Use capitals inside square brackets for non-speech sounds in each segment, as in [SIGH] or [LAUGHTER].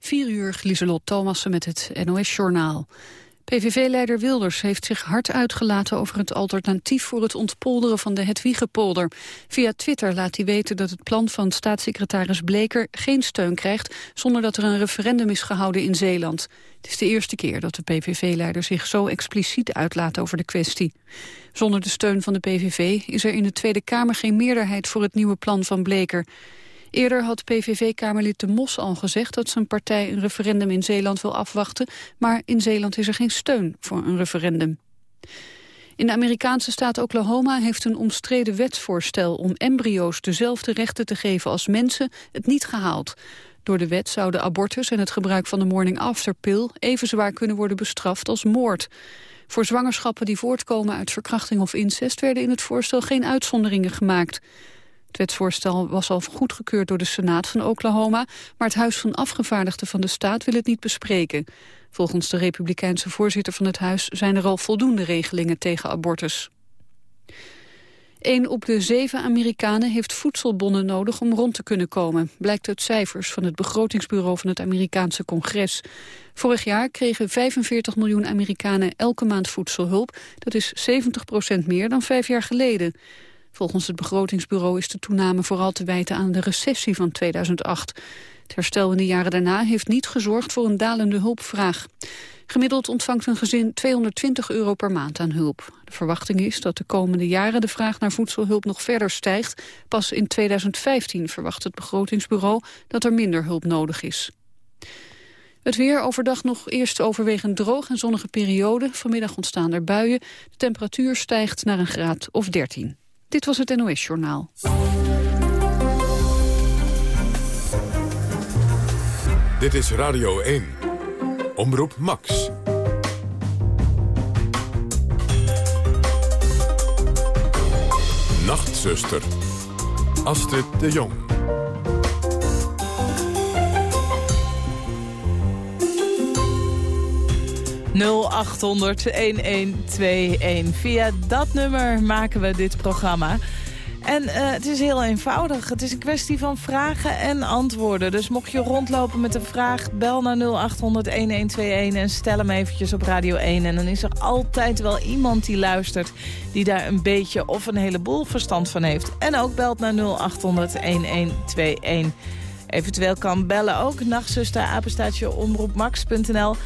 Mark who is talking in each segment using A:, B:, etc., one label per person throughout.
A: 4 uur, Lieselot Thomassen met het NOS-journaal. PVV-leider Wilders heeft zich hard uitgelaten over het alternatief voor het ontpolderen van de Hetwiegepolder. Via Twitter laat hij weten dat het plan van staatssecretaris Bleker geen steun krijgt zonder dat er een referendum is gehouden in Zeeland. Het is de eerste keer dat de PVV-leider zich zo expliciet uitlaat over de kwestie. Zonder de steun van de PVV is er in de Tweede Kamer geen meerderheid voor het nieuwe plan van Bleker. Eerder had PVV-kamerlid De Mos al gezegd dat zijn partij een referendum in Zeeland wil afwachten, maar in Zeeland is er geen steun voor een referendum. In de Amerikaanse staat Oklahoma heeft een omstreden wetsvoorstel om embryo's dezelfde rechten te geven als mensen het niet gehaald. Door de wet zouden abortus en het gebruik van de morning after pill even zwaar kunnen worden bestraft als moord. Voor zwangerschappen die voortkomen uit verkrachting of incest werden in het voorstel geen uitzonderingen gemaakt. Het wetsvoorstel was al goedgekeurd door de Senaat van Oklahoma... maar het Huis van Afgevaardigden van de staat wil het niet bespreken. Volgens de republikeinse voorzitter van het huis... zijn er al voldoende regelingen tegen abortus. Een op de zeven Amerikanen heeft voedselbonnen nodig om rond te kunnen komen, blijkt uit cijfers van het begrotingsbureau van het Amerikaanse congres. Vorig jaar kregen 45 miljoen Amerikanen elke maand voedselhulp. Dat is 70 procent meer dan vijf jaar geleden. Volgens het begrotingsbureau is de toename vooral te wijten aan de recessie van 2008. Het herstel in de jaren daarna heeft niet gezorgd voor een dalende hulpvraag. Gemiddeld ontvangt een gezin 220 euro per maand aan hulp. De verwachting is dat de komende jaren de vraag naar voedselhulp nog verder stijgt. Pas in 2015 verwacht het begrotingsbureau dat er minder hulp nodig is. Het weer overdag nog eerst overwegend droog en zonnige periode. Vanmiddag ontstaan er buien. De temperatuur stijgt naar een graad of 13. Dit was het NOS Journaal.
B: Dit is Radio 1. Omroep Max. Nachtzuster. Astrid de Jong.
C: 0800-1121. Via dat nummer maken we dit programma. En uh, het is heel eenvoudig. Het is een kwestie van vragen en antwoorden. Dus mocht je rondlopen met een vraag, bel naar 0800-1121 en stel hem eventjes op Radio 1. En dan is er altijd wel iemand die luistert die daar een beetje of een heleboel verstand van heeft. En ook belt naar 0800-1121. Eventueel kan bellen ook. Nachtzuster, apenstaatje, omroepmax.nl.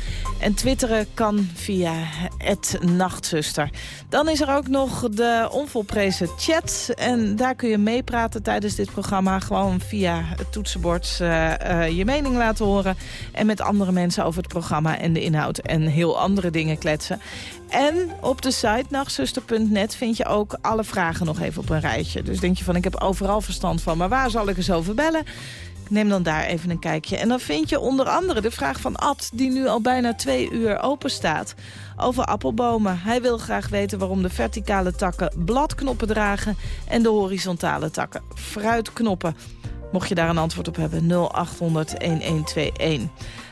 C: En twitteren kan via het nachtzuster. Dan is er ook nog de onvolprezen chat. En daar kun je meepraten tijdens dit programma. Gewoon via het toetsenbord uh, uh, je mening laten horen. En met andere mensen over het programma en de inhoud. En heel andere dingen kletsen. En op de site nachtzuster.net vind je ook alle vragen nog even op een rijtje. Dus denk je van, ik heb overal verstand van, maar waar zal ik eens over bellen? Neem dan daar even een kijkje. En dan vind je onder andere de vraag van Ad... die nu al bijna twee uur open staat. Over appelbomen. Hij wil graag weten waarom de verticale takken bladknoppen dragen... en de horizontale takken fruitknoppen. Mocht je daar een antwoord op hebben, 0800-1121.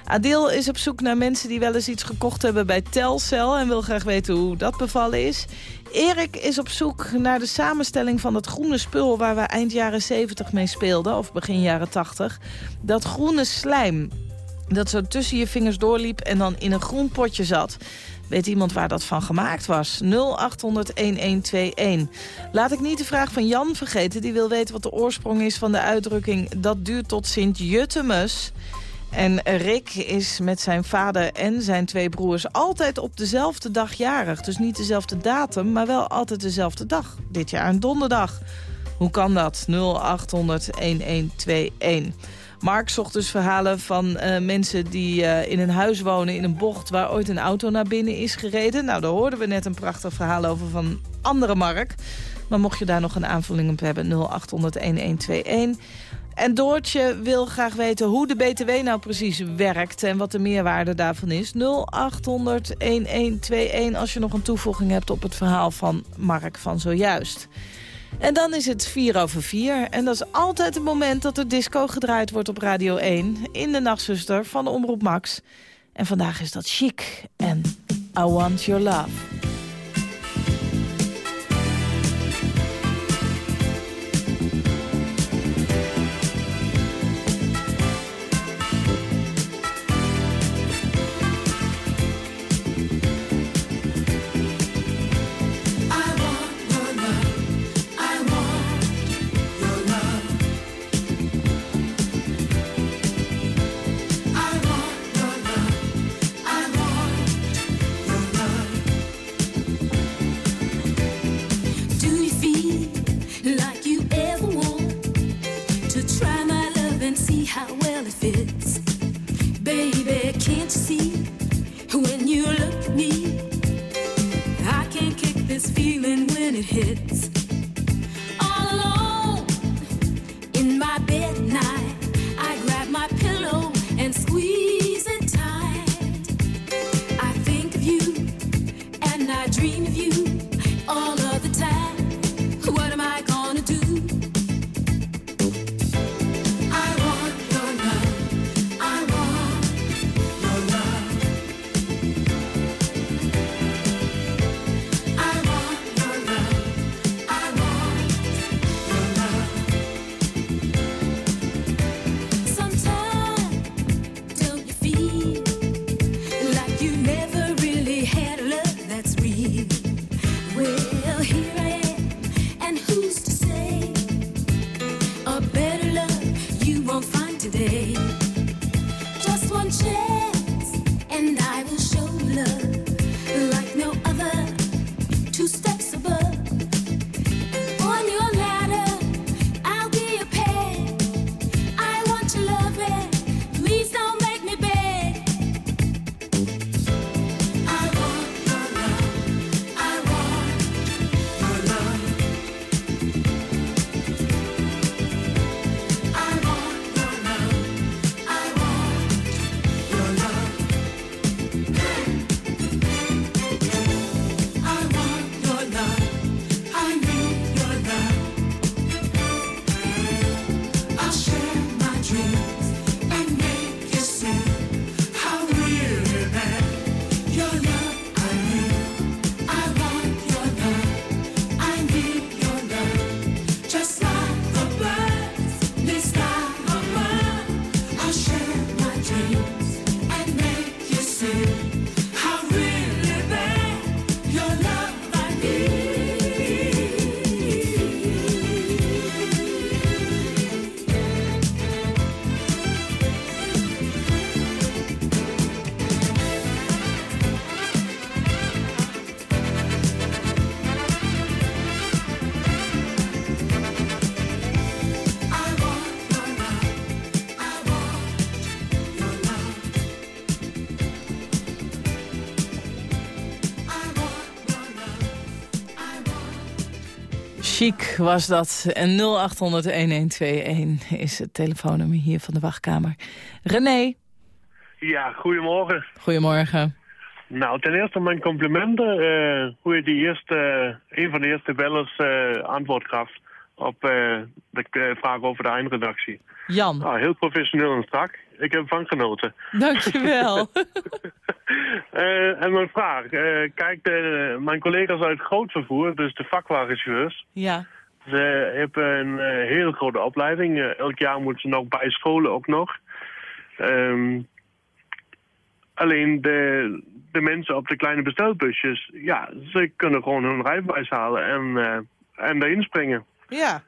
C: Adil is op zoek naar mensen die wel eens iets gekocht hebben bij Telcel... en wil graag weten hoe dat bevallen is. Erik is op zoek naar de samenstelling van dat groene spul... waar we eind jaren 70 mee speelden, of begin jaren 80. Dat groene slijm dat zo tussen je vingers doorliep en dan in een groen potje zat. Weet iemand waar dat van gemaakt was? 0800-1121. Laat ik niet de vraag van Jan vergeten. Die wil weten wat de oorsprong is van de uitdrukking... dat duurt tot Sint-Juttemus... En Rick is met zijn vader en zijn twee broers altijd op dezelfde dag jarig. Dus niet dezelfde datum, maar wel altijd dezelfde dag. Dit jaar een donderdag. Hoe kan dat? 0800-1121. Mark zocht dus verhalen van uh, mensen die uh, in een huis wonen in een bocht... waar ooit een auto naar binnen is gereden. Nou, daar hoorden we net een prachtig verhaal over van andere Mark. Maar mocht je daar nog een aanvulling op hebben, 0800-1121... En Doortje wil graag weten hoe de BTW nou precies werkt... en wat de meerwaarde daarvan is. 0800-1121 als je nog een toevoeging hebt op het verhaal van Mark van zojuist. En dan is het 4 over 4. En dat is altijd het moment dat er disco gedraaid wordt op Radio 1... in de Nachtzuster van de Omroep Max. En vandaag is dat chic en I Want Your Love.
D: Well it fits. Baby, can't you see when you look at me? I can't kick this feeling when it hits. All alone in my bed
C: Chic was dat. En 0800-1121 is het telefoonnummer hier van de wachtkamer. René,
E: Ja, goedemorgen.
C: goedemorgen.
E: Nou, ten eerste mijn complimenten. eh, hoe je die eerste, eh, een van de eerste bellers eh, antwoord gaf op de vraag over de eindredactie.
C: Jan,
E: Nou, heel professioneel en strak. Ik heb van genoten.
C: dankjewel. [LAUGHS] [LAUGHS]
E: Eh, en mijn vraag. eh, kijk, de, mijn collega's uit grootvervoer, dus de vakwagenchauffeurs...
C: ja,
E: Ze hebben een eh, hele grote opleiding. Eh, elk jaar moeten ze nog bij scholen ook nog. Ehm, alleen de, de mensen op de kleine bestelbusjes, ja, ze kunnen gewoon hun rijbewijs halen en, eh, en erin springen.
C: ja.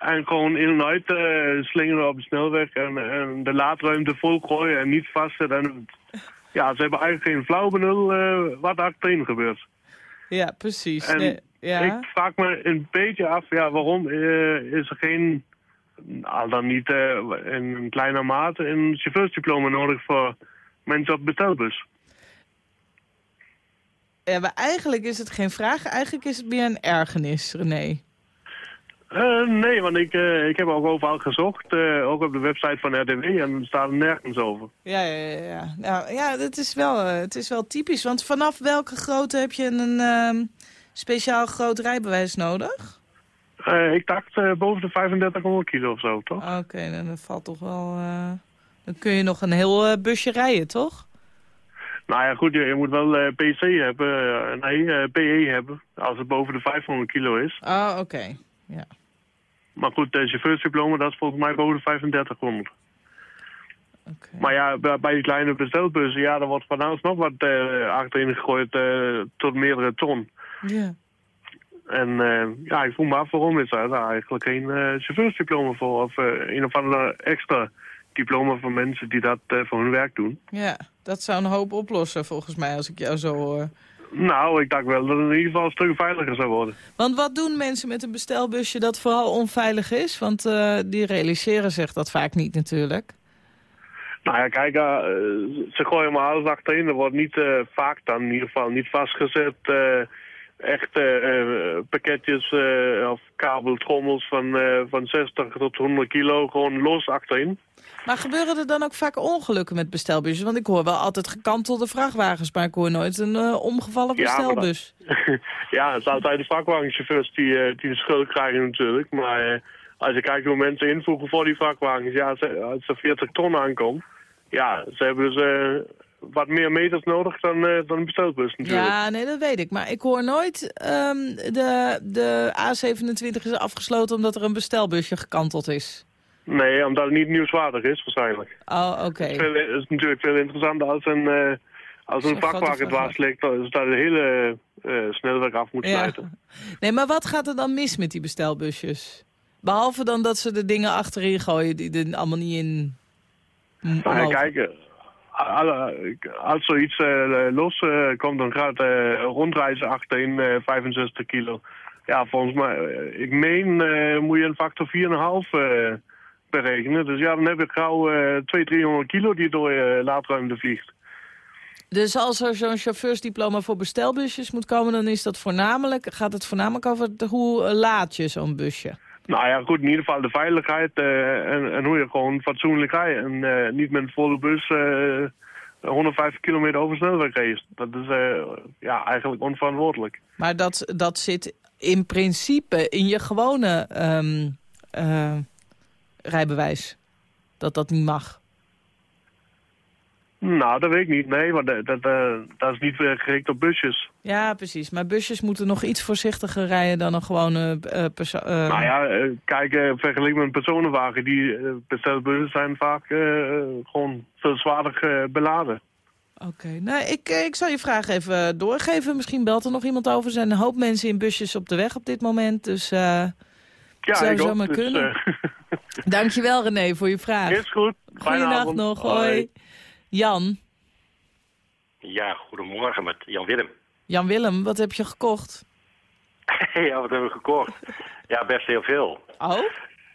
E: En gewoon in en uit eh, slingeren op de snelweg en, en de laadruimte volgooien en niet vastzetten. En, ja, ze hebben eigenlijk geen flauw benul eh, wat achterin gebeurt.
C: Ja, precies.
E: En
C: Nee, ja.
E: Ik vraag me een beetje af, ja, waarom eh, is er geen, al dan niet in een kleine mate, een chauffeursdiploma nodig voor mensen op bestelbus?
C: Ja, maar eigenlijk is het geen vraag. Eigenlijk is het meer een ergernis, René.
E: Eh, nee, want ik, eh, ik heb ook overal gezocht, eh, ook op de website van RDW, en er staat er nergens over.
C: Ja, ja, ja. ja. Nou, ja, het is, wel, het is wel typisch. Want vanaf welke grootte heb je een ehm, speciaal groot rijbewijs nodig?
E: Ik dacht boven de 3500 kilo of zo, toch?
C: Oké, dan valt toch wel... Dan kun je nog een heel busje rijden, toch?
E: Nou ja, goed, je, je moet wel eh, PC hebben, nee, PE hebben, als het boven de 500 kilo is.
C: Ah, oké. Ja.
E: Maar goed, de chauffeursdiploma, dat is volgens mij boven de 3500.
C: oké.
E: Maar ja, bij die kleine bestelbussen, ja, daar wordt van alles nog wat eh, achterin gegooid eh, tot meerdere ton.
C: Ja.
E: En eh, ja, ik vroeg me af waarom is daar eigenlijk geen chauffeursdiploma voor. Of een of andere extra diploma voor mensen die dat voor hun werk doen.
C: ja, dat zou een hoop oplossen volgens mij als ik jou zo hoor.
E: Nou, ik dacht wel dat het in ieder geval een stuk veiliger zou worden.
C: Want wat doen mensen met een bestelbusje dat vooral onveilig is? Want eh, die realiseren zich dat vaak niet natuurlijk.
E: Nou ja, kijk, eh, ze gooien maar alles achterin. Er wordt niet eh, vaak dan in ieder geval niet vastgezet. echt eh, pakketjes of kabeltrommels van, van 60 tot 100 kilo gewoon los achterin.
C: Maar gebeuren er dan ook vaak ongelukken met bestelbusjes? Want ik hoor wel altijd gekantelde vrachtwagens, maar ik hoor nooit een eh, omgevallen
E: Ja, maar dat-
C: bestelbus. [LAUGHS]
E: ja, het zijn altijd de vrachtwagenchauffeurs die, eh, die de schuld krijgen natuurlijk. Maar eh, als je kijkt hoe mensen invoegen voor die vrachtwagens, ja, als er 40 ton aankomt, ja, ze hebben dus wat meer meters nodig dan, eh, dan een bestelbus natuurlijk.
C: Ja, nee, dat weet ik. Maar ik hoor nooit ehm, de, de A27 is afgesloten omdat er een bestelbusje gekanteld is.
E: Nee, omdat het niet nieuwswaardig is waarschijnlijk.
C: Oh, oké.
E: Het is veel- het is natuurlijk veel interessanter als een, eh, als een vrachtwagen dwars ligt, dat dat de hele eh snelweg af moet
C: Ja.
E: sluiten.
C: Nee, maar wat gaat er dan mis met die bestelbusjes? Behalve dan dat ze de dingen achterin gooien die er allemaal niet in...
E: Nou kijk, eh, als zoiets eh, los eh, komt, dan gaat eh rondreizen achterin eh 65 kilo. Ja, volgens mij, ik meen, moet je een factor 4,5 eh berekenen. Dus ja, dan heb je gauw eh 200, 300 kilo die door je laadruimte vliegt.
C: Dus als er zo'n chauffeursdiploma voor bestelbusjes moet komen... dan is dat voornamelijk, gaat het voornamelijk over hoe eh, laat je zo'n busje?
E: Nou ja, goed, in ieder geval de veiligheid eh, en, en hoe je gewoon fatsoenlijk rijdt. En eh, niet met een volle bus eh 150 kilometer over snelweg race. Dat is eh, ja, eigenlijk onverantwoordelijk.
C: Maar dat, dat zit in principe in je gewone ehm, eh, rijbewijs. Dat dat niet mag.
E: Nou, dat weet ik niet. Nee, want dat, dat, eh, dat is niet eh, gericht op busjes.
C: Ja, precies. Maar busjes moeten nog iets voorzichtiger rijden dan een gewone eh perso- eh,
E: Nou ja, eh, kijk, eh, vergeleken met een personenwagen, die uh, bestelbussen zijn vaak eh, gewoon veel zwaarder eh, beladen.
C: Oké, nou, ik, eh, ik zal je vraag even doorgeven. Misschien belt er nog iemand over. Er zijn een hoop mensen in busjes op de weg op dit moment. Dus eh
E: Ja,
C: Zou
E: ik ook.
C: zomaar
E: Dus,
C: kunnen. [LAUGHS] dankjewel René voor je vraag.
E: is goed. Fijne
C: Goedenacht
E: avond.
C: nog, hoi. Jan,
F: Ja, goedemorgen met Jan Willem.
C: Jan Willem, wat heb je gekocht? [LAUGHS]
F: ja, wat hebben we gekocht? Ja, best heel veel.
C: Oh?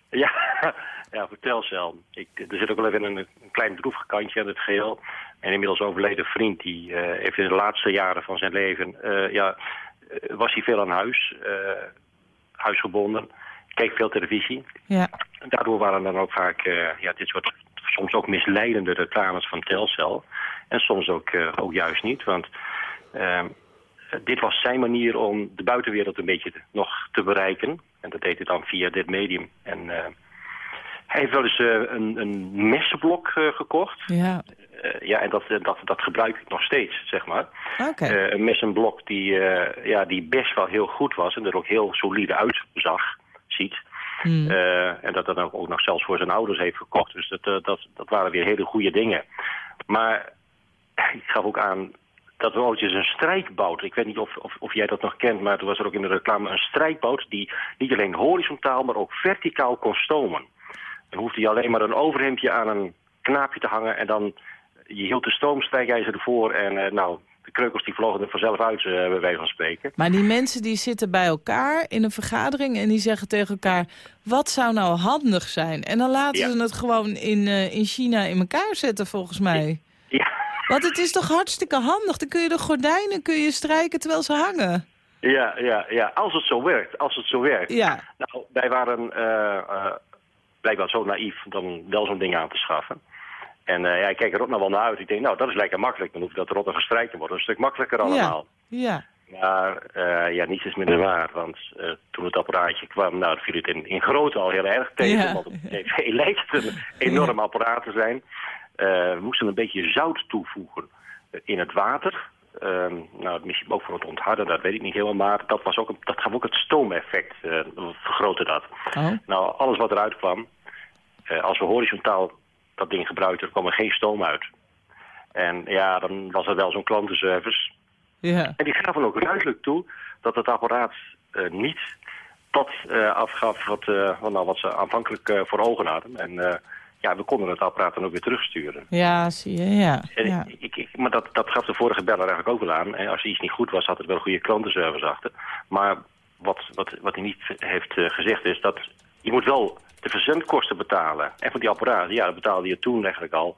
F: Ja, [LAUGHS] ja voor Telcel. Ik, er zit ook wel even een, een klein droevig kantje aan het geheel. En inmiddels overleden vriend, die eh, heeft in de laatste jaren van zijn leven... eh, ja, eh, was hij veel aan huis, eh, huisgebonden, keek veel televisie.
C: Ja.
F: Daardoor waren dan ook vaak eh, ja, dit soort soms ook misleidende reclames van Telcel. En soms ook, eh, ook juist niet, want ehm, dit was zijn manier om de buitenwereld een beetje nog te bereiken. En dat deed hij dan via dit medium. En eh, hij heeft wel eens een, een messenblok gekocht.
C: Ja,
F: ja, en dat, dat, dat gebruik ik nog steeds, zeg maar.
C: oké.
F: Eh, een messenblok die, ja, die best wel heel goed was en er ook heel solide uitzag, ziet.
C: Hmm.
F: Eh, en dat dat ook, ook nog zelfs voor zijn ouders heeft gekocht. Dus dat, eh, dat, dat waren weer hele goede dingen. Maar ik gaf ook aan dat we ooit eens een strijkboot... Ik weet niet of, of, of jij dat nog kent, maar er was er ook in de reclame een strijkboot... die niet alleen horizontaal, maar ook verticaal kon stomen. Dan hoefde je alleen maar een overhemdje aan een knaapje te hangen... en dan je hield de stoomstrijkijzer ervoor en eh, nou... De kreukels die vlogen er vanzelf uit, eh, bij wijze van spreken.
C: Maar die mensen die zitten bij elkaar in een vergadering... en die zeggen tegen elkaar, wat zou nou handig zijn? En dan laten
F: Ja.
C: ze het gewoon in, eh, in China in elkaar zetten, volgens mij.
F: Ja,
C: Want het is toch hartstikke handig? Dan kun je de gordijnen kun je strijken terwijl ze hangen.
F: ja, ja, ja. Als het zo werkt, als het zo werkt.
C: Ja,
F: Nou, wij waren eh, blijkbaar zo naïef dan wel zo'n ding aan te schaffen. En eh, ja, ik keek er ook nog wel naar uit. Ik denk, nou, dat is lekker makkelijk. Dan hoeft dat rot en gestrijkt te worden. Een stuk makkelijker allemaal.
C: ja.
F: Maar eh, ja, niets is minder waar. Want eh, toen het apparaatje kwam, nou, viel het in, in grootte al heel erg tegen.
C: Ja.
F: Want op tv [LAUGHS] lijkt het een enorm apparaat te zijn. We moesten een beetje zout toevoegen in het water. Ehm, nou, misschien ook voor het ontharden, dat weet ik niet helemaal. Maar dat, was ook een, dat gaf ook het stoomeffect, eh vergrootte dat.
C: Oh,
F: Nou, alles wat eruit kwam, als we horizontaal dat ding gebruikten, kwam er geen stoom uit. En ja, dan was er wel zo'n klantenservice.
C: ja.
F: En die gaven ook duidelijk toe dat het apparaat eh, niet dat eh, afgaf wat, eh, wat, nou, wat ze aanvankelijk voor ogen hadden. En ja, we konden het apparaat dan ook weer terugsturen.
C: Ja, zie je, ja.
F: Ik, ik, maar dat, dat gaf de vorige beller eigenlijk ook wel aan. En als er iets niet goed was, had het wel een goede klantenservice achter. Maar wat, wat, wat hij niet heeft gezegd is dat je moet wel de verzendkosten betalen. En voor die apparaten, ja, dat betaalde je toen eigenlijk al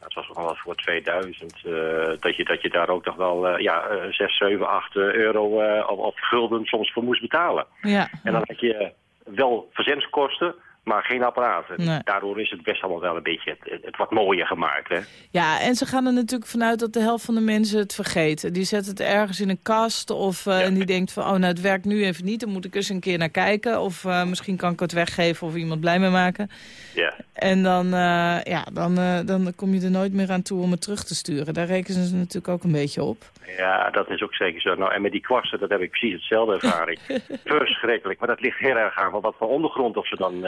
F: Dat was nog wel voor 2000. eh, dat, je, dat je daar ook nog wel eh, ja, eh, 6, 7, 8 euro eh, of, of gulden soms voor moest betalen.
C: Ja.
F: En dan had je wel verzendskosten, maar geen apparaten.
C: Nee.
F: Daardoor is het best allemaal wel een beetje het, wat mooier gemaakt. Hè?
C: Ja, en ze gaan er natuurlijk vanuit dat de helft van de mensen het vergeten. Die zetten het ergens in een kast of eh, en die denkt van... oh, nou, het werkt nu even niet, dan moet ik eens een keer naar kijken. Of eh, misschien kan ik het weggeven of iemand blij mee maken.
F: Ja.
C: En dan, eh, ja, dan, dan kom je er nooit meer aan toe om het terug te sturen. Daar rekenen ze natuurlijk ook een beetje op.
F: Ja, dat is ook zeker zo. Nou, en met die kwasten, dat heb ik precies hetzelfde ervaring. [LAUGHS] Verschrikkelijk. Maar dat ligt heel erg aan van wat voor ondergrond of ze dan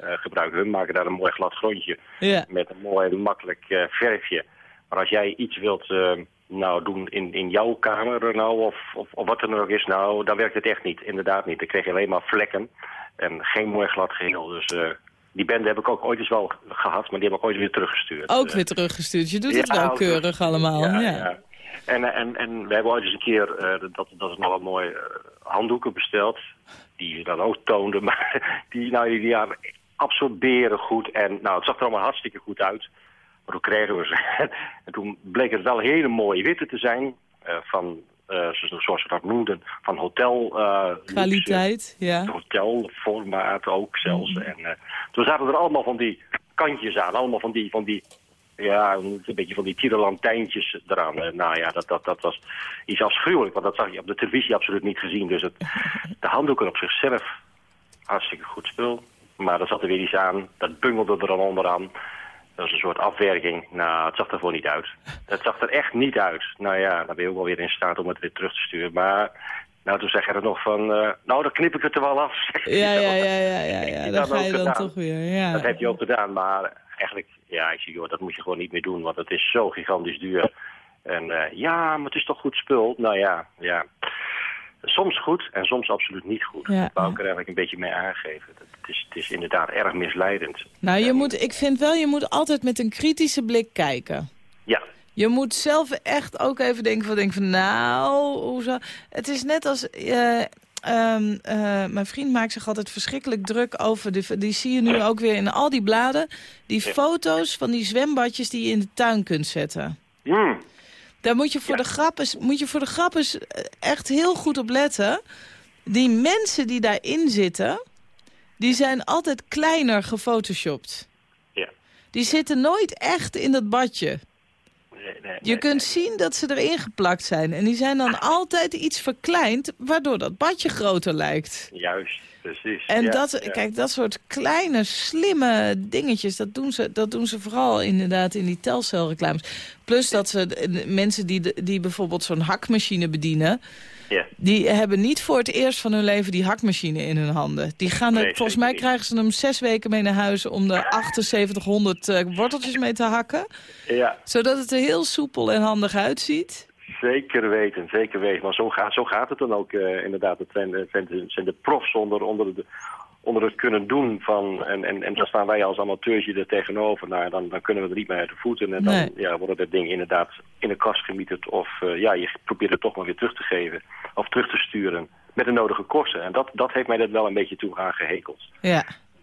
F: gebruiken. Hun maken daar een mooi glad grondje
C: Ja,
F: met een mooi makkelijk eh, verfje. Maar als jij iets wilt eh, nou, doen in, in jouw kamer nou, of, of, of wat er dan ook is, nou, dan werkt het echt niet. Inderdaad niet. Dan krijg je alleen maar vlekken en geen mooi glad geheel. Dus eh, die bende heb ik ook ooit eens wel gehad, maar die heb ik ooit weer teruggestuurd.
C: ook
F: Eh,
C: weer teruggestuurd. Je doet het wel keurig allemaal. Ja,
F: En, eh, en, en we hebben ooit eens een keer, eh, dat, dat is nog wel mooi, eh, handdoeken besteld. Die je dan ook toonden, [LAUGHS] maar die, nou, die, die absorberen goed. En nou, het zag er allemaal hartstikke goed uit. Maar toen kregen we ze. [LAUGHS] en toen bleek het wel hele mooie witte te zijn. eh, van, eh, zoals we dat noemden, van hotel. eh,
C: Kwaliteit, ja.
F: hotelformaat ook zelfs. En uh, toen zaten er allemaal van die kantjes aan, allemaal van die, van die ja, een beetje van die tierenlantijntjes eraan. Uh, nou ja, dat, dat, dat was iets afschuwelijk, want dat zag je op de televisie absoluut niet gezien. Dus het, [LAUGHS] de handdoeken op zichzelf, hartstikke goed spul. Maar er zat er weer iets aan, dat bungelde er dan onderaan. Dat was een soort afwerking. Nou, het zag er gewoon niet uit. Het zag er echt niet uit. Nou ja, dan ben je ook wel weer in staat om het weer terug te sturen. Maar nou, toen zeg je er nog van, uh, nou, dan knip ik het er wel af.
C: Ja, ja, ja, ja, ja, ja. Dan ga je dan gedaan. toch weer, ja.
F: Dat heb je ook gedaan, maar eigenlijk, ja, ik zie, joh, dat moet je gewoon niet meer doen, want het is zo gigantisch duur. En uh, ja, maar het is toch goed spul? Nou ja, ja. Soms goed en soms absoluut niet goed. Ja, dat wou ik er eigenlijk een beetje mee aangeven. Het is, het is inderdaad erg misleidend.
C: Nou, je en, moet, ik vind wel, je moet altijd met een kritische blik kijken.
F: Ja.
C: Je moet zelf echt ook even denken van, denk van nou, hoezo? Het is net als... Uh, Um, uh, mijn vriend maakt zich altijd verschrikkelijk druk over... De, die zie je nu ook weer in al die bladen... die ja. foto's van die zwembadjes die je in de tuin kunt zetten.
F: Mm.
C: Daar moet je, voor ja. de grap eens, moet je voor de grap eens echt heel goed op letten. Die mensen die daarin zitten... die zijn altijd kleiner gefotoshopt.
F: Ja.
C: Die zitten nooit echt in dat badje.
F: Nee, nee,
C: je kunt zien dat ze erin geplakt zijn. En die zijn dan altijd iets verkleind, waardoor dat badje groter lijkt.
F: Juist, precies.
C: En
F: ja,
C: dat,
F: ja.
C: kijk, dat soort kleine, slimme dingetjes, dat doen ze, dat doen ze vooral inderdaad in die telcelreclames. Plus dat ze, mensen die, die bijvoorbeeld zo'n hakmachine bedienen...
F: Ja.
C: Die hebben niet voor het eerst van hun leven die hakmachine in hun handen. Die gaan er,
F: Nee,
C: volgens mij krijgen ze hem zes weken mee naar huis... om er 7800 eh, worteltjes mee te hakken.
F: Ja,
C: Zodat het er heel soepel en handig uitziet.
F: zeker weten, zeker weten. Maar zo gaat, zo gaat het dan ook eh, inderdaad. Het zijn, het zijn, het zijn de profs onder, onder, de, onder het kunnen doen van... En, en, en dan staan wij als amateurs er tegenover. Nou, dan, dan kunnen we er niet meer uit de voeten. En dan
C: Nee.
F: ja, wordt het ding inderdaad in de kast gemieterd. Of eh, ja, je probeert het toch maar weer terug te geven. Of terug te sturen. Met de nodige kosten. En dat, dat heeft mij dat wel een beetje toe aangehekeld.
C: Ja.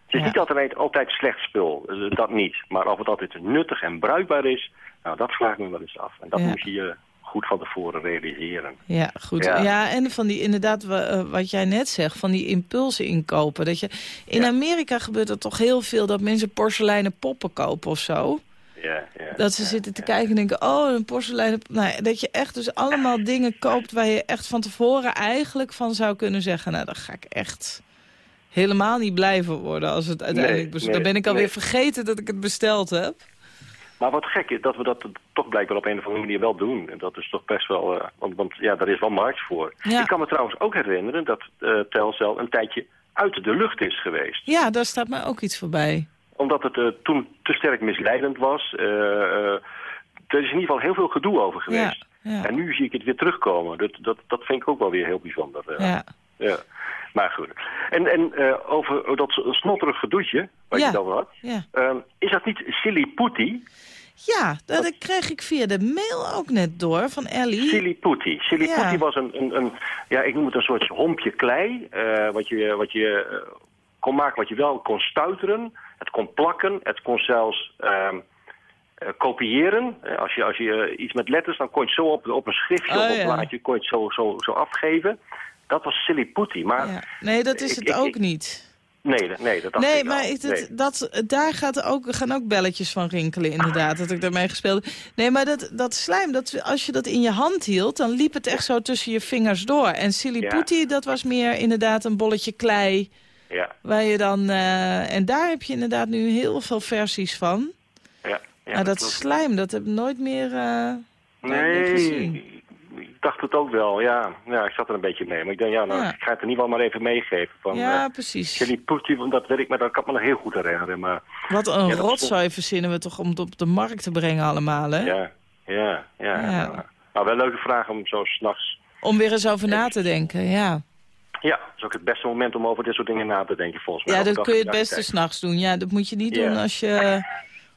F: Het is
C: Ja.
F: niet altijd, altijd slecht spul, eh, dat niet. Maar of het altijd nuttig en bruikbaar is, nou dat vraag ik me wel eens af. En dat
C: Ja.
F: moet je goed van tevoren realiseren.
C: Ja, goed. Ja.
F: Ja.
C: en van die, inderdaad, eh, wat jij net zegt, van die impulsen inkopen. Dat je, in
F: Ja.
C: Amerika gebeurt er toch heel veel dat mensen porseleinen poppen kopen of zo.
F: Ja, ja,
C: Dat ze
F: ja,
C: zitten te kijken en denken, oh, een porseleinen... Nou, dat je echt dus allemaal [LAUGHS] dingen koopt waar je echt van tevoren eigenlijk van zou kunnen zeggen... nou, dan ga ik echt helemaal niet blij van worden als het uiteindelijk...
F: Nee,
C: dan ben ik alweer
F: nee.
C: vergeten dat ik het besteld heb.
F: Maar wat gek is dat we dat toch blijkbaar op een of andere manier wel doen. En dat is toch best wel... eh, want, want ja, daar is wel markt voor.
C: Ja.
F: Ik kan me trouwens ook herinneren dat eh Telcel een tijdje uit de lucht is geweest.
C: Ja, daar staat mij ook iets voorbij.
F: Omdat het eh, toen te sterk misleidend was. Er is in ieder geval heel veel gedoe over geweest.
C: Ja,
F: En nu zie ik het weer terugkomen. Dat, dat, dat vind ik ook wel weer heel bijzonder.
C: ja.
F: Maar goed. En, en eh, over dat snotterig gedoetje, waar
C: Ja.
F: je over had.
C: ja.
F: ehm, is dat niet silly putty?
C: Ja, dat kreeg ik via de mail ook net door van Ellie.
F: Silly putty. Silly
C: Ja.
F: putty was een, een, een, ja, ik noem het een soort hompje klei. eh, wat je, wat je eh, kon maken, wat je wel kon stuiteren. Het kon plakken. Het kon zelfs ehm, eh, kopiëren. Als je, als je iets met letters, dan kon je het zo op, op een schriftje,
C: Oh,
F: op een
C: ja.
F: plaatje, kon je het zo, zo, zo afgeven. Dat was Silly Putty. Maar
C: Ja. Nee, dat is
F: Ik-
C: het
F: ik-
C: ook
F: ik-
C: niet.
F: nee, dat- nee, dat dacht
C: Nee,
F: ik
C: maar ik- het,
F: Nee.
C: dat, daar gaat ook, gaan ook belletjes van rinkelen inderdaad, dat ik daarmee gespeeld heb. Nee, maar dat, dat slijm, dat, als je dat in je hand hield, dan liep het echt zo tussen je vingers door. En Silly
F: Ja.
C: Putty, dat was meer inderdaad een bolletje klei.
F: Ja,
C: Waar je dan, eh, en daar heb je inderdaad nu heel veel versies van.
F: ja. ja
C: maar dat slijm, dat heb ik nooit meer, nooit meer
F: Nee,
C: gezien.
F: Ik- dacht het ook wel, ja. ja. Ik zat er een beetje mee. Maar ik denk, ja, nou,
C: Ja.
F: ik ga het in ieder geval maar even meegeven. Van,
C: ja,
F: eh,
C: precies.
F: Putty, want dat weet ik, maar dat kan me nog heel goed herinneren. Maar
C: Wat een
F: Ja,
C: rotzooi verzinnen we toch om het op de markt te brengen allemaal, hè?
F: ja, ja, ja.
C: Ja.
F: ja. Nou, wel een leuke vraag om zo s'nachts...
C: Om weer eens over na te denken, ja.
F: Ja, dat is ook het beste moment om over dit soort dingen na te denken, volgens mij.
C: Ja, dat kun je het beste s'nachts doen. Ja, dat moet je niet doen als je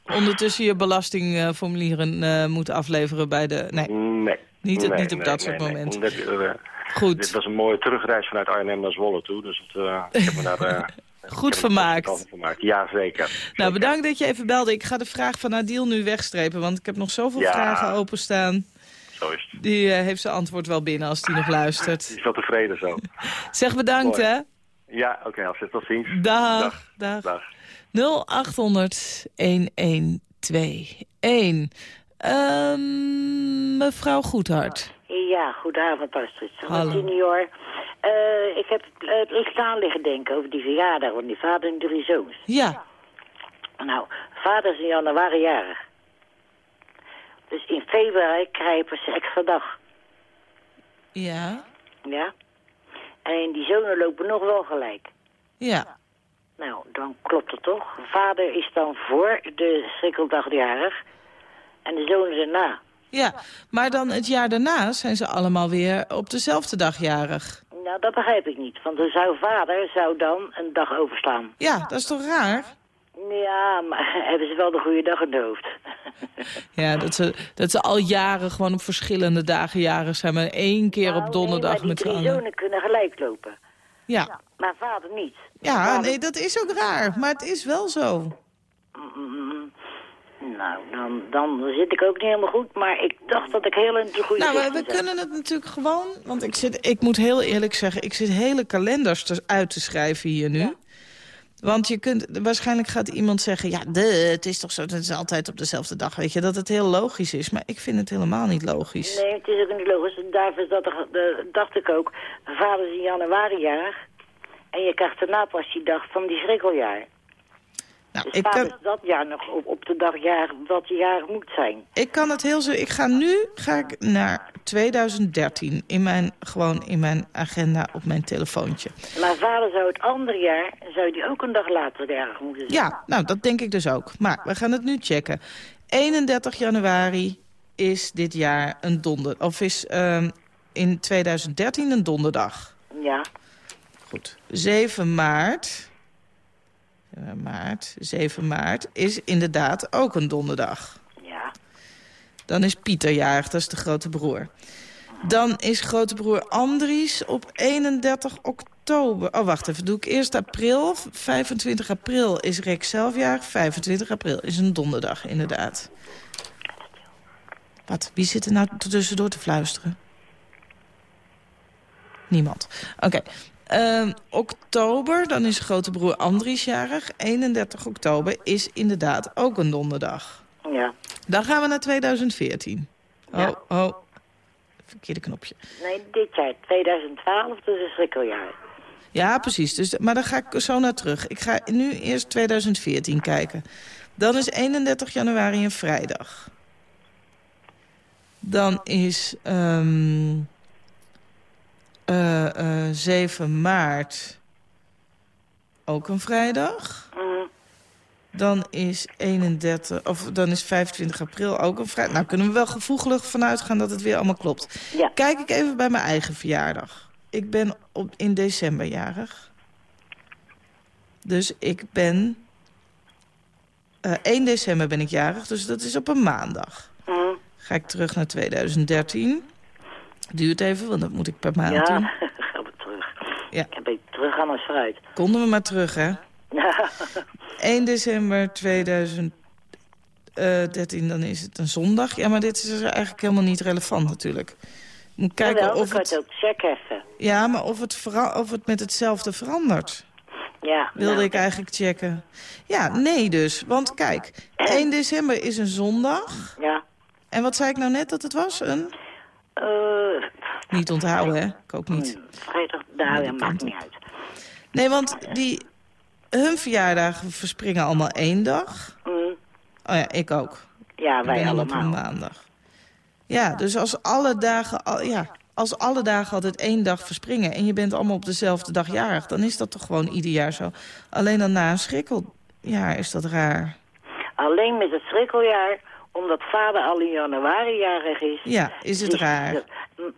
C: ondertussen je belastingformulieren eh, moet afleveren bij de... Nee,
F: Nee.
C: Niet-
F: Nee,
C: niet op
F: nee,
C: dat soort momenten.
F: Dit, eh, dit
C: goed.
F: was een mooie terugreis vanuit Arnhem naar Zwolle toe. Dus het, eh, ik heb me daar... eh, [LAUGHS] er
C: vermaakt.
F: Ja, zeker.
C: Nou, bedankt dat je even belde. Ik ga de vraag van Adil nu wegstrepen, want ik heb nog zoveel
F: Ja.
C: vragen openstaan.
F: Zo is het.
C: Die eh, heeft zijn antwoord wel binnen als die nog
F: Die
C: luistert.
F: is wel tevreden zo. [LAUGHS]
C: Zeg bedankt,
F: Mooi.
C: hè.
F: Ja, oké, als tot ziens.
C: Dag. Dag.
F: Dag.
C: 0800 1121. Ehm, mevrouw Goedhart.
G: Ja, goedenavond Astrid.
C: Hallo.
G: Senior. Eh ik heb het staan liggen denken over die verjaardag van die vader en drie zoons.
C: Ja,
G: Nou, vader is in januari jarig. Dus in februari krijgen ze extra dag.
C: ja,
G: Ja? En die zonen lopen nog wel gelijk.
C: ja.
G: Nou, dan klopt het toch. Vader is dan voor de schrikkeldag jarig. En de zonen daarna.
C: Ja, maar dan het jaar daarna zijn ze allemaal weer op dezelfde dag jarig.
G: Nou, dat begrijp ik niet. Want dan zou vader zou dan een dag overslaan.
C: Ja, dat is toch raar?
G: Ja, maar [LAUGHS] hebben ze wel de goede dag in hoofd. [LAUGHS]
C: Ja, dat ze, dat ze al jaren gewoon op verschillende dagen jarig zijn, maar één keer
G: Nou,
C: op donderdag
G: nee,
C: met
G: die
C: z'n allen.
G: zonen kunnen gelijk lopen.
C: Ja.
G: Maar vader niet.
C: ja,
G: Vader-
C: nee, dat is ook raar, maar het is wel zo.
G: Mm, Nou, dan, dan zit ik ook niet helemaal goed. Maar ik dacht dat ik heel in de goede
C: Nou, we, we kunnen het natuurlijk gewoon... Want ik, zit, ik moet heel eerlijk zeggen, ik zit hele kalenders te- uit te schrijven hier nu. Want je kunt, waarschijnlijk gaat iemand zeggen... ja, de, het is toch zo, het is altijd op dezelfde dag, weet je... dat het heel logisch is, maar ik vind het helemaal niet logisch.
G: Nee, het is ook niet logisch. Daarvoor dat, de- dacht ik ook. Vader is in januari. En je krijgt daarna pas die dag van die schrikkeljaar.
C: Nou,
G: Dus
C: ik kan,
G: dat jaar nog op, op de dag jarig wat jarig moet zijn.
C: ik kan het heel zo... Ik ga nu ga ik naar 2013 in mijn, gewoon in mijn agenda op mijn telefoontje.
G: Maar vader zou het andere jaar, zou die ook een dag later jarig moeten zijn.
C: Ja, nou, dat denk ik dus ook. Maar we gaan het nu checken. 31 januari is dit jaar een donder... of is ehm, in 2013 een donderdag.
G: Ja,
C: Goed. 7 maart... 7 maart, 7 maart is inderdaad ook een donderdag.
G: ja.
C: Dan is Pieter jarig, dat is de grote broer. Dan is grote broer Andries op 31 oktober. Oh, wacht even. Doe ik eerst april. 25 april is Rick zelf jarig. 25 april is een donderdag, inderdaad. Wat? Wie zit er nou tussendoor te fluisteren? Niemand. Oké. Ehm, oktober, dan is grote broer Andries jarig. 31 oktober is inderdaad ook een donderdag.
G: Ja.
C: Dan gaan we naar 2014. Oh,
G: Ja.
C: oh. Verkeerde knopje.
G: Nee, dit jaar, 2012, dus een schrikkeljaar.
C: Ja, precies. Dus, maar dan ga ik zo naar terug. Ik ga nu eerst 2014 kijken. Dan is 31 januari een vrijdag. Dan is ehm eh, eh, 7 maart ook een vrijdag.
G: Mm,
C: Dan is 31, of dan is 25 april ook een vrijdag. Nou, kunnen we wel gevoeglijk vanuit gaan dat het weer allemaal klopt.
G: Ja.
C: Kijk ik even bij mijn eigen verjaardag. Ik ben op, in december jarig. Dus ik ben... eh 1 december ben ik jarig, dus dat is op een maandag.
G: mm,
C: Ga ik terug naar 2013. Duurt even, want dat moet ik per maand
G: ja,
C: doen. [LAUGHS]
G: gaan we terug.
C: Ja.
G: Ik beetje terug aan ons vooruit.
C: Konden we maar terug, hè? 1 [LAUGHS] december 2000, eh 13, dan is het een zondag. Ja, maar dit is dus eigenlijk helemaal niet relevant natuurlijk. Moet kijken
G: Jawel,
C: of het,
G: ook check even.
C: ja, maar of het, of het met hetzelfde verandert.
G: Ja,
C: Wilde
G: nou,
C: ik eigenlijk checken. Ja, nee dus. Want kijk, 1 december is een zondag.
G: Ja.
C: En wat zei ik nou net dat het was? Een...
G: eh
C: Niet onthouden, hè? Ik ook niet.
G: vrijdag, nou ja, maakt niet uit.
C: Nee, want die, hun verjaardagen verspringen allemaal één dag.
G: Mm,
C: Oh ja, ik ook.
G: ja, wij
C: dan op een
G: allemaal.
C: maandag. Ja, dus als alle dagen, al- ja, als alle dagen altijd één dag verspringen... en je bent allemaal op dezelfde dag jarig... dan is dat toch gewoon ieder jaar zo. Alleen dan na een schrikkeljaar is dat raar.
G: Alleen met het schrikkeljaar, omdat vader al in januari jarig is.
C: Ja, is het
G: Dus-
C: raar.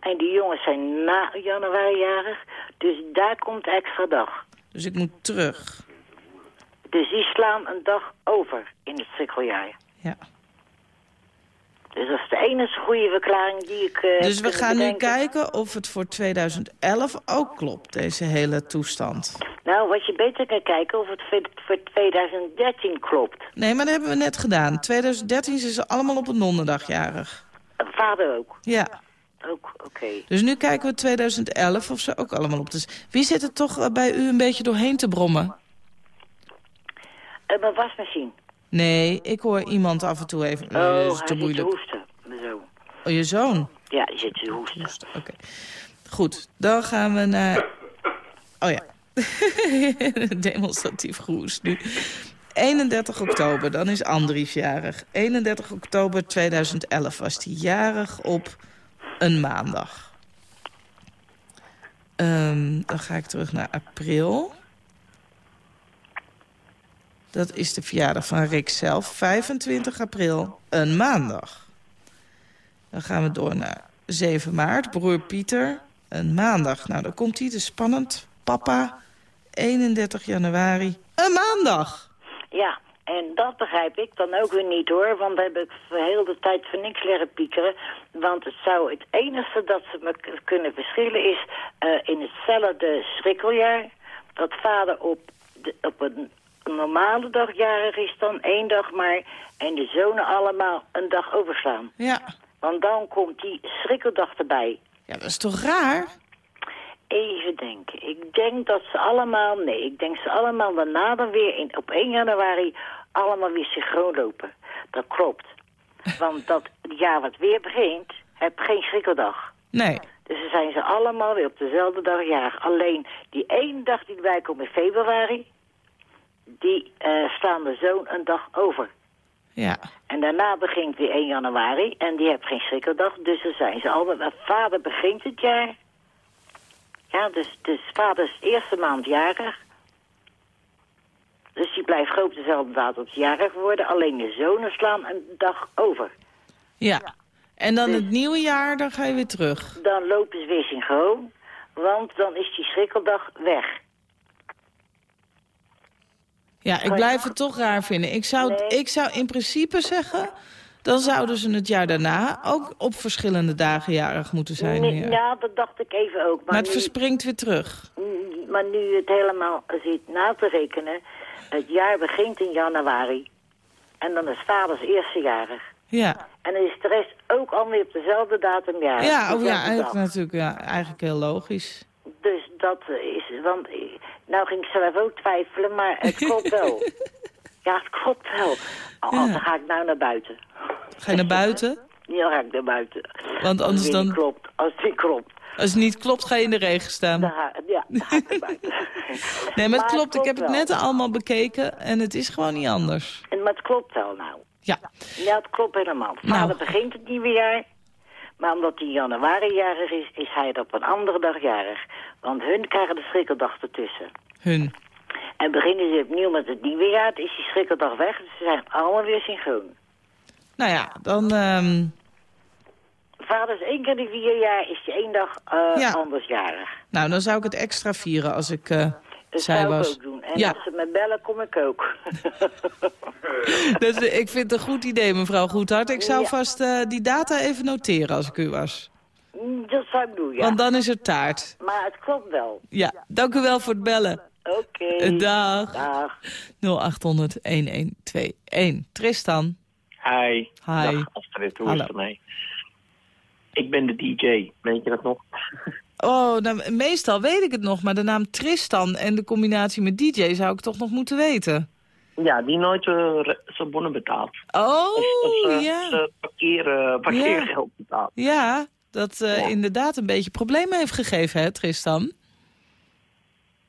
G: En die jongens zijn na januari jarig, dus daar komt extra dag.
C: Dus ik moet terug.
G: Dus die slaan een dag over in het schrikkeljaar.
C: Ja.
G: Dus dat is de enige goede verklaring die ik eh,
C: Dus we gaan nu kijken of het voor 2011 ook klopt, deze hele toestand.
G: Nou, wat je beter kan kijken of het voor- voor 2013 klopt.
C: Nee, maar dat hebben we net gedaan. 2013 is ze allemaal op een donderdag jarig.
G: Eh, Vader ook.
C: Ja.
G: Ook, oké.
C: Dus nu kijken we 2011 of ze ook allemaal op de... Wie zit er toch eh, bij u een beetje doorheen te brommen?
G: Eh, mijn wasmachine.
C: Nee, ik hoor iemand af en toe even...
G: Oh,
C: is te
G: zit te
C: moeilijk.
G: hoesten. Zo.
C: Oh, je zoon?
G: Ja, die zit te hoesten.
C: Oké. Goed, dan gaan we naar... Oh ja. [LAUGHS] Demonstratief gehoest nu. 31 oktober, dan is Andries jarig. 31 oktober 2011 was hij jarig op een maandag. Ehm, dan ga ik terug naar april. Dat is de verjaardag van Rick zelf. 25 april, een maandag. Dan gaan we door naar 7 maart, broer Pieter, een maandag. Nou, dan komt hij, de spannend. Papa, 31 januari, een maandag.
G: Ja, en dat begrijp ik dan ook weer niet hoor. Want heb ik de hele tijd voor niks leren piekeren. Want het zou het enige dat ze me kunnen verschillen is... eh, in hetzelfde schrikkeljaar... dat vader op, de, op een normale dag jarig is dan één dag maar... en de zonen allemaal een dag overslaan.
C: Ja.
G: Want dan komt die schrikkeldag erbij.
C: ja, dat is toch raar?
G: Even denken. Ik denk dat ze allemaal... Nee, ik denk ze allemaal daarna dan weer in, op 1 januari... allemaal weer synchroon lopen. Dat klopt. [LAUGHS] Want dat jaar wat weer begint... heb geen schrikkeldag.
C: Nee.
G: Dus dan zijn ze allemaal weer op dezelfde dag jarig. Alleen die één dag die erbij komt in februari... die eh, slaan de zoon een dag over.
C: Ja.
G: En daarna begint weer 1 januari en die heeft geen schrikkeldag. Dus dan zijn ze al... maar Vader begint het jaar. Ja, dus, dus vader is de eerste maand jarig. Dus die blijft gewoon op dezelfde datum jarig worden. Alleen de zonen slaan een dag over.
C: Ja. En dan het nieuwe jaar, dan ga je weer terug.
G: Dan lopen ze weer synchroon. Want dan is die schrikkeldag weg.
C: Ja, ik blijf het toch raar vinden. Ik zou,
G: Nee.
C: ik zou in principe zeggen... dan zouden ze het jaar daarna ook op verschillende dagen jarig moeten zijn.
G: Nee, ja, dat dacht ik even ook. Maar,
C: Maar het
G: nu,
C: verspringt weer terug.
G: mm, maar nu je het helemaal zit na te rekenen... het jaar begint in januari. En dan is vaders eerste jarig.
C: Ja,
G: En dan is de rest ook alweer op dezelfde datum jarig.
C: ja, oh, ja eigenlijk, natuurlijk, ja, eigenlijk heel logisch.
G: Dus dat is... Want, nou ging ik zelf ook twijfelen, maar het klopt wel. [LAUGHS] ja, het klopt wel. Oh,
C: Ja.
G: dan ga ik nou naar buiten.
C: Ga je naar buiten?
G: Ja, dan ga ik naar buiten.
C: Want
G: Als
C: anders
G: het
C: dan,
G: klopt. Als het niet klopt,
C: als het niet klopt, ga je in de regen staan.
G: ja, ga ik naar buiten. [LAUGHS]
C: Nee, maar het klopt. Ik heb het net allemaal bekeken en het is gewoon niet anders.
G: En, maar het klopt wel nou.
C: Ja,
G: Ja, het klopt helemaal. Vader
C: Nou.
G: begint het nieuwe jaar. Maar omdat hij in januari jarig is, is hij er op een andere dag jarig. Want hun krijgen de schrikkeldag ertussen.
C: hun.
G: En beginnen ze opnieuw met het nieuwe jaar, is die schrikkeldag weg. Dus ze zijn allemaal weer synchroon.
C: Nou ja, dan... ehm,
G: Vader is één keer in vier jaar, is hij één dag
C: Ja.
G: anders jarig.
C: nou, dan zou ik het extra vieren als ik eh
G: Dat
C: zij
G: zou
C: was.
G: ik ook doen. En
C: Ja.
G: als ze me bellen, kom ik ook. [LAUGHS]
C: Dus, eh, ik vind het een goed idee, mevrouw Goedhart. Ik zou
G: Ja.
C: vast eh, die data even noteren als ik u was.
G: Dat zou ik doen, ja.
C: Want dan is er taart.
G: Maar het klopt wel.
C: Ja, dank u wel voor het bellen.
G: Oké.
C: Eh, Dag.
G: Dag.
C: 0800 1121. Tristan.
H: Hi.
C: Hi.
H: Dag Astrid, hoe
C: Hallo.
H: is het ermee? Ik ben de DJ, weet je dat nog? [LAUGHS]
C: Oh, nou, meestal weet ik het nog, maar de naam Tristan en de combinatie met DJ zou ik toch nog moeten weten.
H: Ja, die nooit eh, re- zijn bonnen betaalt.
C: Oh,
H: Of, of ze-
C: ja.
H: ze parkeer, eh, parkeergeld betaalt.
C: Ja, dat eh,
H: Ja.
C: inderdaad een beetje problemen heeft gegeven, hè, Tristan?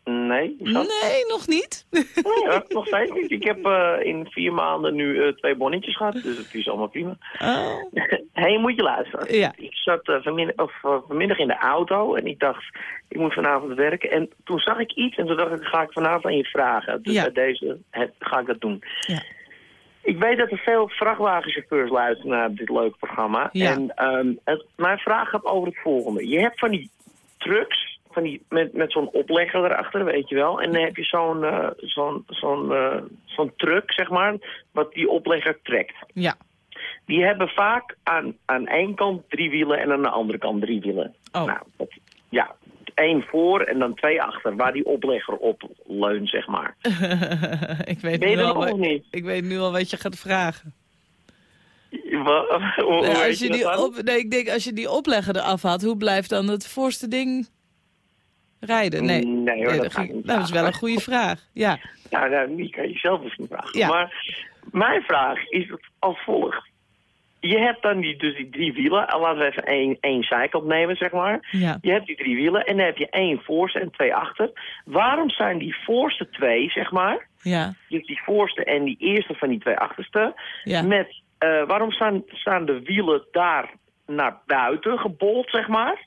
H: Nee?
C: Nee, nog niet.
H: Nee, hoor, nog steeds niet. Ik heb eh, in vier maanden nu eh, twee bonnetjes gehad, dus het is allemaal prima.
C: Oh.
H: Hé, [LAUGHS] hey, moet je luisteren.
C: Ja.
H: Ik zat eh, vanmiddag, of, vanmiddag in de auto en ik dacht, ik moet vanavond werken. En toen zag ik iets en toen dacht ik, ga ik vanavond aan je vragen. Dus
C: Ja.
H: bij deze het, ga ik dat doen.
C: Ja.
H: Ik weet dat er veel vrachtwagenchauffeurs luisteren naar dit leuke programma.
C: Ja.
H: En ehm, het, mijn vraag gaat over het volgende. Je hebt van die trucks, van die, met, met zo'n oplegger erachter, weet je wel. En dan heb je zo'n eh, zo'n zo'n zo'n truck, zeg maar, wat die oplegger trekt.
C: Ja.
H: Die hebben vaak aan, aan één kant drie wielen en aan de andere kant drie wielen.
C: Oh.
H: Nou, dat, ja, één voor en dan twee achter, waar die oplegger op leunt, zeg maar. [LAUGHS]
C: ik, weet nu al,
H: niet?
C: ik weet nu al wat je gaat vragen.
H: Wa- hoe- hoe
C: Nee,
H: weet
C: als je die op, nee, ik denk als je die oplegger eraf haalt, hoe blijft dan het voorste ding rijden? Nee,
H: Nee, hoor, dat
C: dat, ging- is wel een goede vraag. Ja,
H: Nou, nou, die kan je zelf misschien vragen.
C: Ja.
H: Maar mijn vraag is als volgt. Je hebt dan die, dus die drie wielen. En Laten we even één, één zijkant nemen, zeg maar.
C: ja.
H: Je hebt die drie wielen en dan heb je één voorste en twee achter. Waarom zijn die voorste twee, zeg maar...
C: ja,
H: Dus die voorste en die eerste van die twee achterste...
C: ja.
H: Met, eh, waarom staan, staan de wielen daar naar buiten gebold, zeg maar?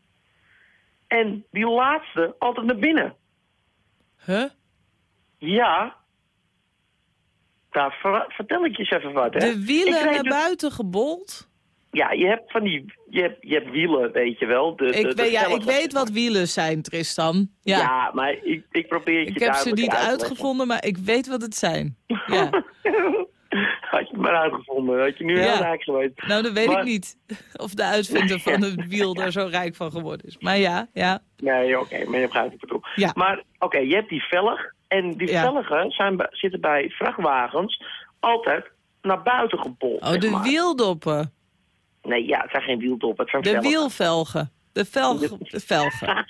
H: En die laatste altijd naar binnen.
C: Huh?
H: Ja. Daar ver- vertel ik je eens even wat, hè.
C: De wielen naar
H: dus-
C: buiten gebold?
H: Ja, je hebt van die... Je hebt, je hebt wielen, weet je wel. De,
C: Ik,
H: de
C: weet, ja, ik weet wat wielen zijn, Tristan. Ja,
H: Ja, maar ik, ik probeer het je
C: ik heb ze niet
H: te
C: uitgevonden, maar ik weet wat het zijn. Ja. [LAUGHS] [LAUGHS]
H: Had je het maar uitgevonden, had je nu
C: Ja.
H: heel rijk geweest.
C: Nou, dan weet
H: Maar-
C: ik niet [LAUGHS] of de uitvinder [LAUGHS] van het wiel daar zo rijk van geworden is. Maar ja, ja.
H: Nee, oké, maar je begrijpt ik bedoel.
C: Ja.
H: Maar oké, je hebt die velg. En die
C: Ja.
H: velgen zijn, zitten bij vrachtwagens altijd naar buiten gebold.
C: Oh,
H: zeg
C: de
H: maar.
C: wieldoppen.
H: Nee, ja, het zijn geen wieldoppen, het zijn
C: De
H: velgen.
C: wielvelgen. De, velgen, de velgen.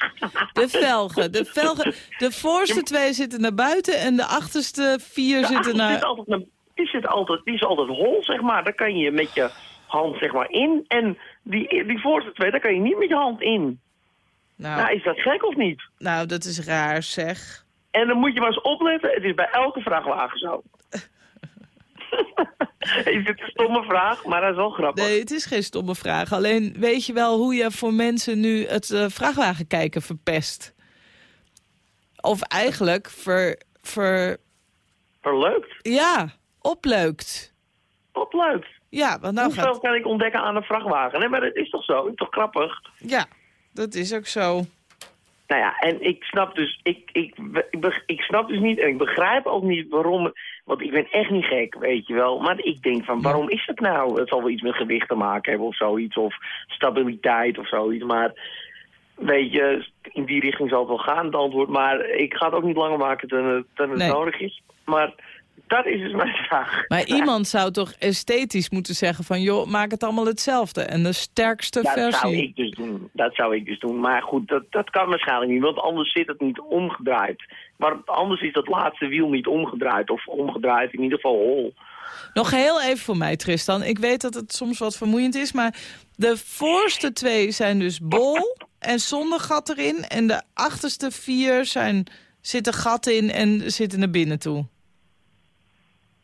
C: De velgen. De velgen. De voorste twee zitten naar buiten en de achterste vier
H: De
C: zitten naar...
H: zit altijd, naar- die, zit altijd, die is altijd hol, zeg maar. Daar kan je met je hand zeg maar in. En die, die voorste twee, daar kan je niet met je hand in. Nou,
C: Nou,
H: is dat gek of niet?
C: nou, dat is raar zeg.
H: En dan moet je maar eens opletten, het is bij elke vrachtwagen zo. [LAUGHS] is dit een stomme vraag, maar dat is wel grappig.
C: Nee, het is geen stomme vraag. Alleen weet je wel hoe je voor mensen nu het eh, vrachtwagenkijken verpest? Of eigenlijk ver, ver,
H: Verleukt.
C: ja, opleukt.
H: Leuk.
C: Ja, want nou
H: Hoeveel
C: gaat...
H: kan ik ontdekken aan een vrachtwagen? Nee, maar dat is toch zo? Is toch grappig?
C: Ja, dat is ook zo.
H: Nou ja, en ik snap dus, ik, ik, ik, snap dus niet, en ik begrijp ook niet waarom, want ik ben echt niet gek, weet je wel. Maar ik denk van, waarom is het nou? Het zal wel iets met gewicht te maken hebben of zoiets, of stabiliteit of zoiets. Maar, weet je, in die richting zal het wel gaan, het antwoord. Maar ik ga het ook niet langer maken dan, het- dan het
C: Nee.
H: nodig is. Maar dat is dus mijn vraag.
C: Maar [LAUGHS] iemand zou toch esthetisch moeten zeggen van... joh, maak het allemaal hetzelfde. En de sterkste
H: Dat
C: versie.
H: zou ik dus doen. Dat zou ik dus doen. Maar goed, dat, dat kan waarschijnlijk niet, want anders zit het niet omgedraaid. Maar anders is dat laatste wiel niet omgedraaid. Of omgedraaid, in ieder geval hol.
C: Nog heel even voor mij, Tristan. Ik weet dat het soms wat vermoeiend is, maar de voorste twee zijn dus bol en zonder gat erin. En de achterste vier zijn, zitten gat in en zitten naar binnen toe.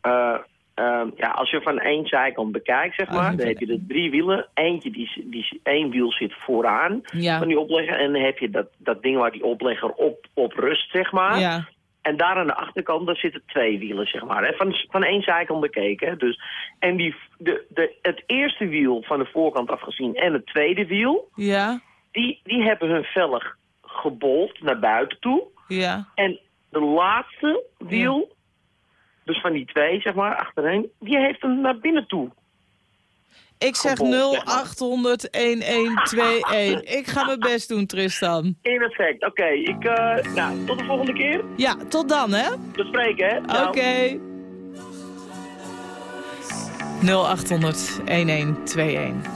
H: Eh, ehm, ja, als je van één zijkant bekijkt, zeg maar,
C: van-
H: dan heb je de drie wielen. Eentje, die, die, één wiel zit vooraan
C: Ja,
H: van die oplegger. En dan heb je dat, dat ding waar die oplegger op, op rust, zeg maar.
C: ja,
H: En daar aan de achterkant, daar zitten twee wielen, zeg maar. Hè? Van, van één zijkant bekeken. hè. Dus, en die, de, de, het eerste wiel van de voorkant afgezien en het tweede wiel...
C: ja,
H: die, die hebben hun velg gebold naar buiten toe.
C: ja.
H: En de laatste wiel, dus van die twee, zeg maar, achterin... die heeft hem naar binnen toe.
C: Ik zeg
H: Gebold, zeg maar.
C: 0800 1121. Ik ga mijn best doen, Tristan.
H: In effect, oké. Ik, eh, nou, tot de volgende keer.
C: Ja, tot dan, hè?
H: We spreken, hè.
C: Oké.
H: Nou.
C: 0800 1121.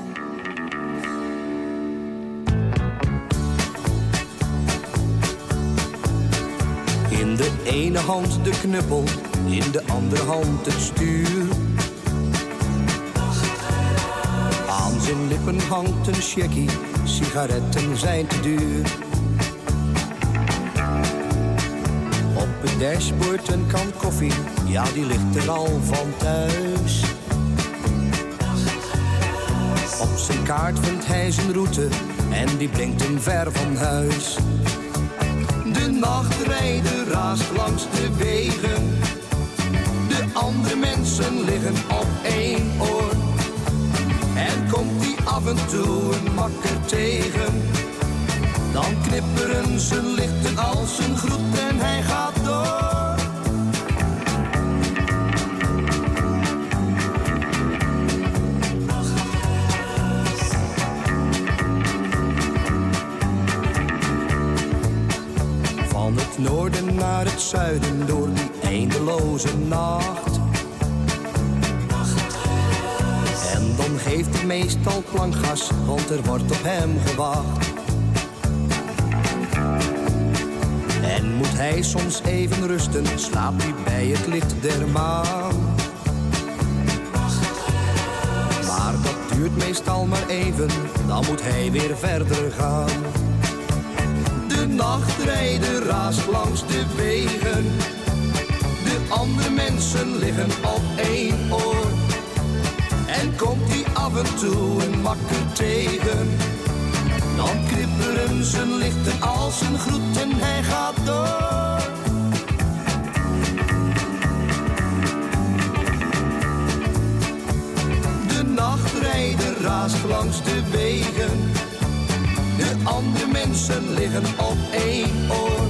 I: In de ene hand de knuppel, in de andere hand het stuur. Aan zijn lippen hangt een checkie, sigaretten zijn te duur. Op het dashboard een kan koffie, ja die ligt er al van thuis. Op zijn kaart vindt hij zijn route en die blinkt hem ver van huis. De nachtrijder raast langs de wegen. De andere mensen liggen op één oor. En komt hij af en toe een makker tegen. Dan knipperen zijn lichten als een groet en hij gaat door. Van het noorden naar het zuiden door die eindeloze nacht. Geeft hij meestal klankgas, want er wordt op hem gewacht. En moet hij soms even rusten, slaapt hij bij het licht der maan. Maar dat duurt meestal maar even, dan moet hij weer verder gaan. De nachtrijder raast langs de wegen. De andere mensen liggen op één oor. En komt hij af en toe een makker tegen. Dan knipperen zijn lichten als een groet en hij gaat door. De nachtrijder raast langs de wegen. De andere mensen liggen op één oor.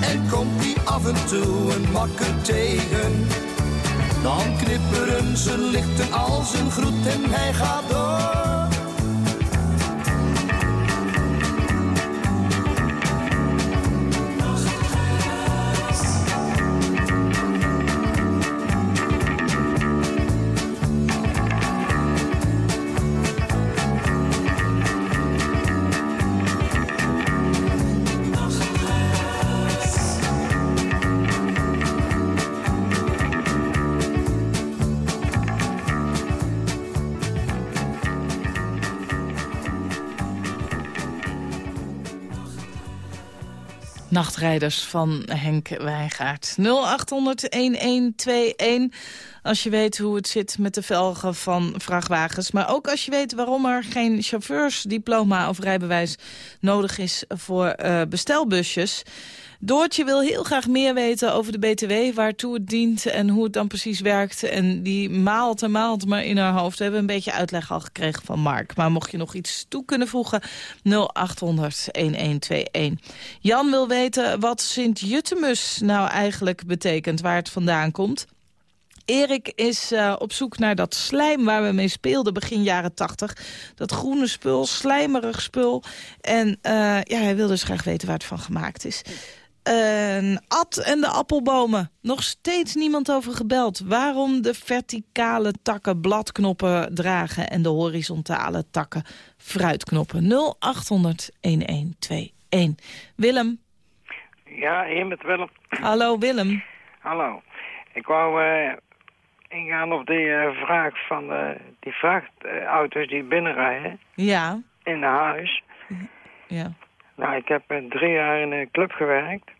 I: En komt die af en toe een makker tegen. Dan knipperen zijn lichten als een groet en hij gaat door.
C: Nachtrijders van Henk Wijngaard. 0800-1121. Als je weet hoe het zit met de velgen van vrachtwagens. Maar ook als je weet waarom er geen chauffeursdiploma of rijbewijs nodig is voor eh, bestelbusjes. Doortje wil heel graag meer weten over de BTW, waartoe het dient en hoe het dan precies werkt. En die maalt en maalt maar in haar hoofd. We hebben een beetje uitleg al gekregen van Mark. Maar mocht je nog iets toe kunnen voegen, 0800-1121. Jan wil weten wat Sint-Juttemus nou eigenlijk betekent, waar het vandaan komt. Erik is uh, op zoek naar dat slijm waar we mee speelden begin jaren tachtig. Dat groene spul, slijmerig spul. En uh, ja, hij wil dus graag weten waar het van gemaakt is. Een Ad en de appelbomen. Nog steeds niemand over gebeld. Waarom de verticale takken bladknoppen dragen... en de horizontale takken fruitknoppen. 0800 1121. Willem.
J: Ja, hier met Willem.
C: Hallo Willem.
J: Hallo. Ik wou eh, ingaan op die eh, vraag van eh, die vrachtauto's die binnenrijden
C: Ja.
J: in de huis.
C: Ja.
J: Nou, ik heb drie jaar in een club gewerkt.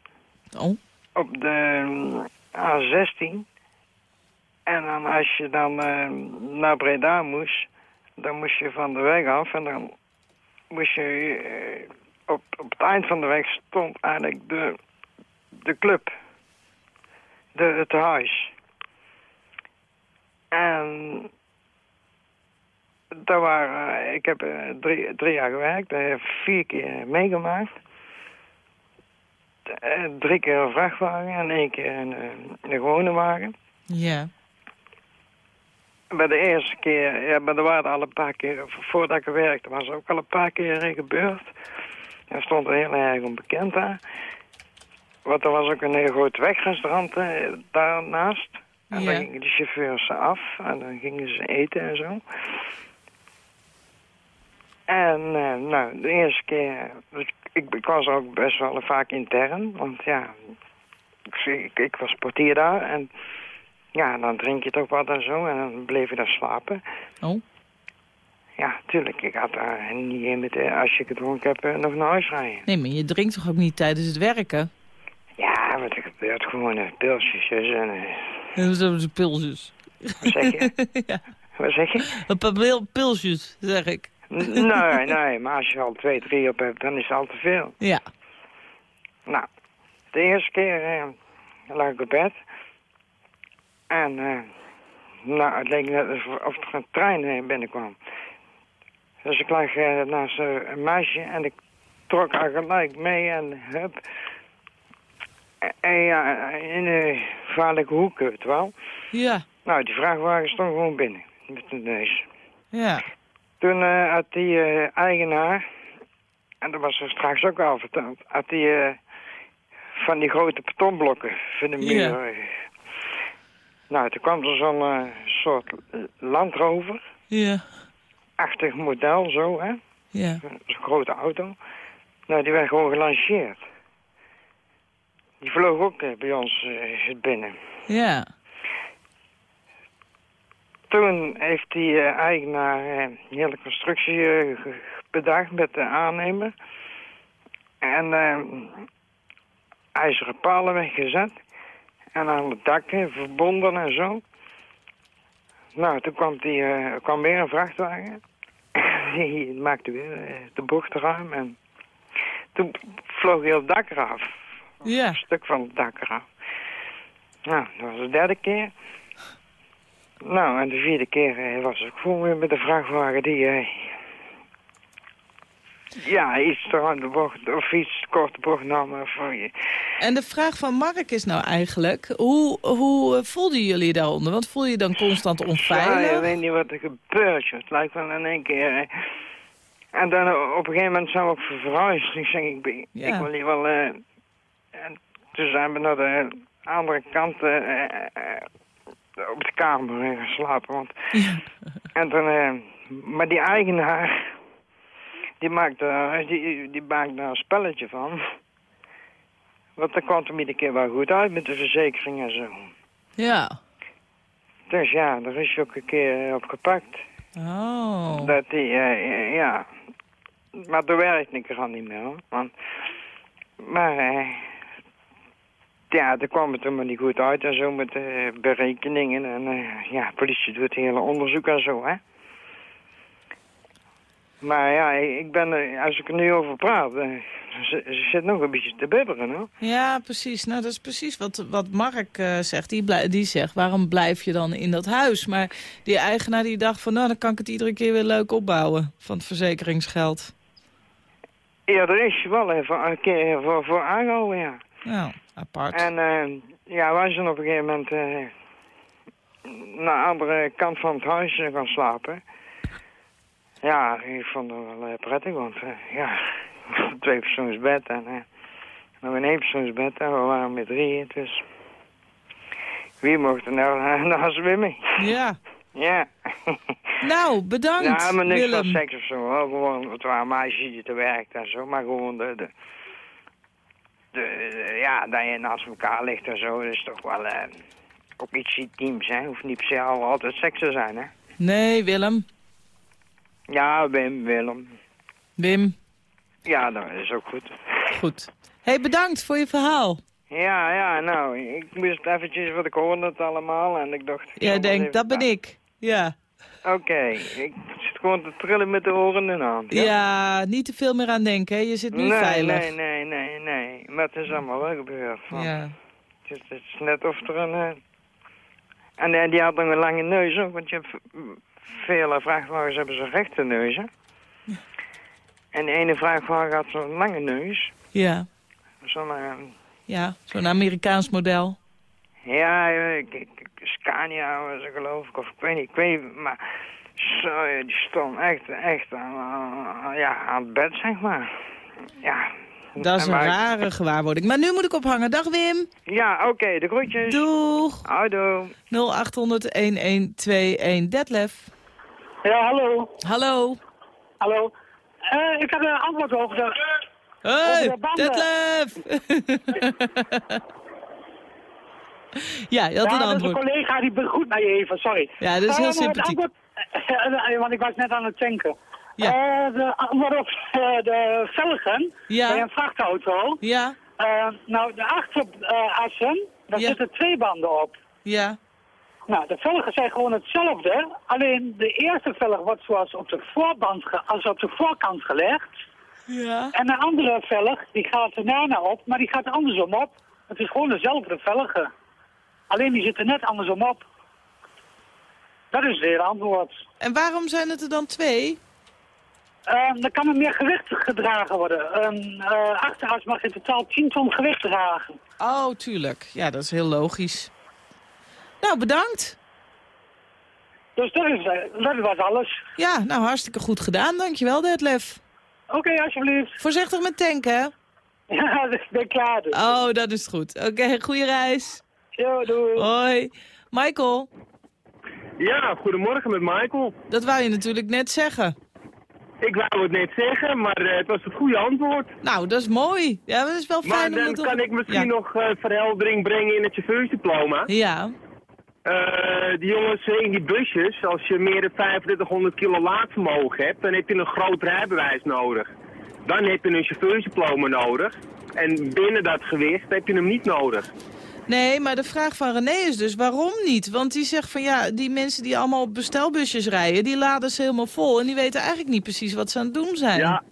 C: Oh.
J: Op de mm, A16. En dan als je dan eh, naar Breda moest, dan moest je van de weg af en dan moest je eh, op, op het eind van de weg stond eigenlijk de, de club. De, het huis. En daar waren, ik heb eh, drie, drie jaar gewerkt, vier keer meegemaakt. Eh, Drie keer een vrachtwagen en één keer een, eh, een gewone wagen.
C: Ja.
J: Bij de eerste keer, ja, maar er waren al een paar keer, voordat ik er werkte, was er ook al een paar keer eh, gebeurd. Er stond een heel erg onbekend daar. Want er was ook een heel groot wegrestaurant eh, daarnaast. En
C: Ja.
J: dan gingen de chauffeurs af en dan gingen ze eten en zo. En eh, nou, de eerste keer, ik, ik, was ook best wel vaak intern, want ja, ik, ik, ik was portier daar en ja, dan drink je toch wat en zo en dan bleef je daar slapen.
C: Oh.
J: Ja, tuurlijk, ik had daar niet in met, eh, als je gedronken hebt, eh, nog naar huis rijden.
C: Nee, maar je drinkt toch ook niet tijdens het werken?
J: Ja, wat er gebeurt gewoon uh, pilsjes en... eh, [LAUGHS]
C: zijn de pilsjes.
J: wat zeg je? [LAUGHS]
C: ja.
J: Wat zeg je?
C: Een pil- pilsjes, zeg ik. [LAUGHS]
J: Nee, nee, maar als je al twee, drie op hebt, dan is het al te veel.
C: Ja.
J: Nou, de eerste keer eh, lag ik op bed. En eh, nou, het leek net alsof of er een trein eh, binnenkwam. Dus ik lag eh, naast eh, een meisje en ik trok haar gelijk mee en hup. En, ja, in een gevaarlijke hoek, je wel.
C: Ja.
J: Nou, die vrachtwagen stond gewoon binnen, met de neus.
C: Ja.
J: Toen eh, had die eh, eigenaar, en dat was er straks ook al verteld, had die eh, van die grote betonblokken van de muur. Nou, toen kwam er zo'n soort Land Rover,
C: Ja.
J: achtig model zo, hè,
C: Ja.
J: zo'n grote auto. Nou, die werd gewoon gelanceerd. Die vloog ook bij ons binnen.
C: Ja.
J: Toen heeft die eh, eigenaar eh, een hele constructie eh, bedacht met de aannemer. En ijzeren palen weggezet. En aan het dak verbonden en zo. Nou, toen kwam, die, kwam weer een vrachtwagen. [LAUGHS] die maakte weer de bocht ruim. En toen vloog heel het dak eraf.
C: Ja.
J: Een stuk van het dak eraf. Nou, dat was de derde keer. Nou, en de vierde keer eh, was ik gewoon weer met de vrachtwagen die... eh, ja, iets te aan de bocht, of iets te kort de bocht nam. Voor je.
C: En de vraag van Mark is nou eigenlijk, hoe, hoe eh, voelden jullie daaronder? Want voel je je dan constant
J: Ja,
C: onveilig?
J: je weet niet wat er gebeurt. Het lijkt wel in één keer... eh. En dan eh, op een gegeven moment zijn we ook verhuisd. Ik zeg, ik, ben,
C: Ja.
J: ik wil hier wel... eh, en toen zijn we naar de andere kant eh, eh, eh, op de kamer eh, gaan slapen. Want, [LAUGHS] en toen, eh, maar die eigenaar, die maakte, eh, die, die maakte daar een spelletje van. Want dat kwam hem iedere keer wel goed uit met de verzekering en zo.
C: Ja.
J: Dus ja, daar is je ook een keer op gepakt.
C: Oh.
J: Dat die, eh, ja. Maar daar werkte ik er al niet meer, hoor. Want, maar, eh, ja, daar kwam het helemaal niet goed uit en zo met eh, berekeningen. En eh, ja, politie doet het hele onderzoek en zo, hè. Maar ja, ik ben, als ik er nu over praat, eh, ze, ze zit nog een beetje te bibberen, hoor.
C: Ja, precies. Nou, dat is precies wat, wat Mark zegt. Die, blij- die zegt, waarom blijf je dan in dat huis? Maar die eigenaar die dacht van, nou, dan kan ik het iedere keer weer leuk opbouwen van het verzekeringsgeld.
J: Ja, er is wel even een keer voor, voor aangehouden, ja.
C: Nou, apart.
J: En eh, ja, wij zijn op een gegeven moment eh, naar de andere kant van het huis eh, gaan slapen. Ja, ik vond het wel prettig, want ja, [LAUGHS] twee persoonsbed en eh, nog een eenpersoonsbed en we waren met drieën, dus wie mocht er nou [LAUGHS] naar, zwemmen?
C: Ja.
J: Ja. [LAUGHS]
C: Nou, bedankt,
J: Ja, maar niks
C: Willem.
J: van seks of zo, hoor. gewoon, het waren meisjes die te werkt en zo, maar gewoon de, de, de, de- ja, dat je naast elkaar ligt en zo, is toch wel eh, ook iets intiems, hè. Hoeft niet per se al- altijd seks te zijn, hè.
C: Nee, Willem.
J: Ja, Wim, Willem.
C: Wim.
J: Ja, dat is ook goed.
C: Goed. hey, bedankt voor je verhaal.
J: Ja, ja, nou, ik moest eventjes, wat ik hoorde het allemaal en ik dacht...
C: Jij denkt, dat ben ik. Ja.
J: Oké, ik zit gewoon te trillen met de oren in de hand.
C: Ja, niet te veel meer aan denken, hè? Je zit nu
J: nee,
C: veilig.
J: Nee, nee, nee, nee. Maar het is allemaal wel gebeurd. Van.
C: Ja.
J: Het, is, het is net of er een... eh, En eh, die had nog een lange neus ook, want je hebt vele vrachtwagens hebben zo'n rechte neus, hè? En de ene vrachtwagen had zo'n lange neus.
C: Ja.
J: Zo'n... eh,
C: Ja, zo'n Amerikaans model.
J: Ja, eh, ik- ik- Scania was het geloof ik, of ik weet niet, ik weet niet, maar... Zo, die stond echt, echt aan, ja, aan het bed, zeg maar. Ja,
C: Dat is een rare gewaarwording. Maar nu moet ik ophangen. Dag Wim.
J: Ja, oké, de groetjes.
C: Doeg.
J: Houdoe.
C: 0800-1121. Detlef.
K: Ja, hallo.
C: Hallo.
K: Hallo. Eh, ik heb een antwoord over de...
C: Hey,
K: over de banden.
C: Detlef. [LAUGHS] [LAUGHS] ja, je had
K: ja,
C: een
K: dat is
C: antwoord.
K: een collega die begroet mij even, sorry.
C: Ja, dat is heel
K: Eh,
C: sympathiek.
K: antwoord- eh, eh, want ik was net aan het tanken.
C: Ja.
K: De antwoord op de velgen
C: Ja.
K: bij een vrachtauto.
C: Ja,
K: nou, de achterassen, daar
C: Ja.
K: zitten twee banden op.
C: ja.
K: Nou, de velgen zijn gewoon hetzelfde. Alleen de eerste velg wordt zoals op de, voorband als op de voorkant gelegd.
C: Ja.
K: En de andere velg, die gaat er daarna op, maar die gaat er andersom op. Het is gewoon dezelfde velgen. Alleen die zitten net andersom op. Dat is het hele antwoord.
C: En waarom zijn het er dan twee?
K: Ehm dan kan er meer gewicht gedragen worden. Een eh achteras mag in totaal 10 ton gewicht dragen.
C: Oh, tuurlijk. Ja, dat is heel logisch. Nou, bedankt.
K: Dus dat, is, eh, dat was alles.
C: Ja, nou, hartstikke goed gedaan. Dankjewel, Detlef.
K: Oké, alsjeblieft.
C: Voorzichtig met tanken, hè? [LAUGHS]
K: Ja, ik ben klaar dus.
C: Oh, dat is goed. Oké, goede reis.
K: Doei.
C: Hoi. Michael,
L: Ja, goedemorgen met Michael.
C: dat wou je natuurlijk net zeggen.
L: Ik wou het net zeggen, maar eh, het was het goede antwoord.
C: Nou, dat is mooi. Ja, dat is wel
L: Maar
C: fijn om
L: dan kan ik misschien
C: ja.
L: nog eh, verheldering brengen in het chauffeursdiploma.
C: Ja.
L: Eh, die jongens in die busjes, als je meer dan 3500 kilo laadvermogen hebt, dan heb je een groot rijbewijs nodig. Dan heb je een chauffeursdiploma nodig. En binnen dat gewicht heb je hem niet nodig.
C: Nee, maar de vraag van René is dus waarom niet? Want die zegt van ja, die mensen die allemaal op bestelbusjes rijden, die laden ze helemaal vol en die weten eigenlijk niet precies wat ze aan het doen zijn.
L: Ja.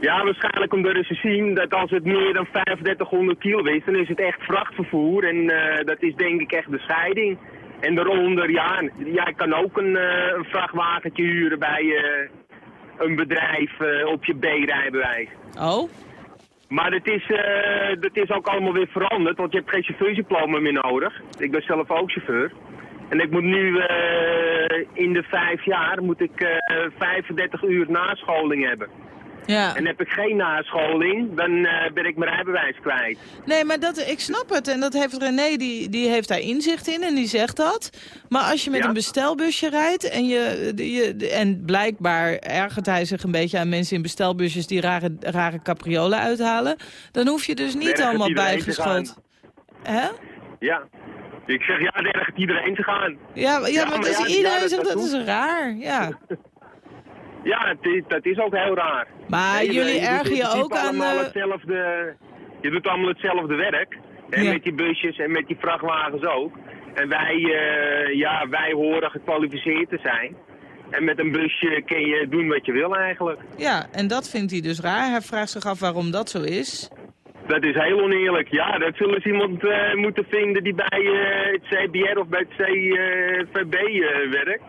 L: Ja, waarschijnlijk omdat ze zien dat als het meer dan 3500 kilo is, dan is het echt vrachtvervoer. En eh, dat is denk ik echt de scheiding. En daaronder, ja, jij kan ook een, eh, een vrachtwagentje huren bij eh, een bedrijf op je B-rijbewijs.
C: Oh?
L: Maar het is, eh, dat is ook allemaal weer veranderd, want je hebt geen chauffeursdiploma meer nodig. Ik ben zelf ook chauffeur. En ik moet nu eh, in de vijf jaar moet ik eh 35 uur nascholing hebben.
C: Ja.
L: En heb ik geen nascholing, dan eh, ben ik mijn rijbewijs kwijt.
C: Nee, maar dat, ik snap het. En dat heeft René, die, die heeft daar inzicht in en die zegt dat. Maar als je met
L: Ja.
C: een bestelbusje rijdt en, je, je, en blijkbaar ergert hij zich een beetje aan mensen in bestelbusjes die rare, rare capriolen uithalen, dan hoef je dus niet allemaal bijgeschoold. Hè?
L: Ja. Ik zeg, ja, ergert iedereen te gaan.
C: Ja, ja,
L: Ja,
C: maar,
L: maar
C: dus
L: ja,
C: iedereen
L: ja, dat-
C: zegt
L: dat
C: dat is raar. Ja. [LAUGHS]
L: Ja, is, dat is ook heel raar.
C: Maar
L: Nee,
C: jullie
L: doet
C: ergen je ook aan,
L: allemaal
C: eh,
L: Hetzelfde, je doet allemaal hetzelfde werk. En
C: Ja.
L: met die busjes en met die vrachtwagens ook. En wij, eh, ja, wij horen gekwalificeerd te zijn. En met een busje kun je doen wat je wil eigenlijk.
C: Ja, en dat vindt hij dus raar. Hij vraagt zich af waarom dat zo is.
L: Dat is heel oneerlijk. Ja, dat zullen ze iemand eh, moeten vinden die bij het CBR of bij het CVB werkt.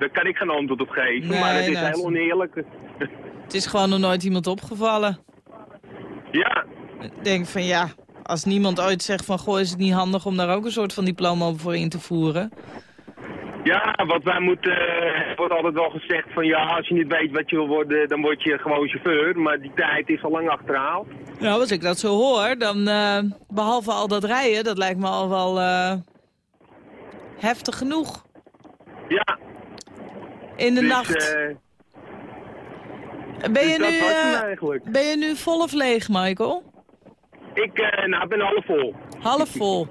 L: Daar kan ik geen antwoord op geven,
C: Nee,
L: maar het is heel oneerlijk.
C: Het is gewoon nog nooit iemand opgevallen.
L: ja,
C: Ik denk van ja, als niemand ooit zegt van... goh, is het niet handig om daar ook een soort van diploma voor in te voeren?
L: ja, wat wij moeten, eh, wordt altijd wel gezegd van ja, als je niet weet wat je wil worden, dan word je gewoon chauffeur. Maar die tijd is al lang achterhaald.
C: Nou, als ik dat zo hoor, dan eh, behalve al dat rijden... dat lijkt me al wel eh, heftig genoeg.
L: Ja.
C: In de
L: dus,
C: nacht.
L: eh,
C: ben, je
L: dus
C: nu, eh,
L: eigenlijk.
C: ben je nu vol of leeg, Michael?
L: Ik eh, nou, ik ben half vol.
C: Half vol.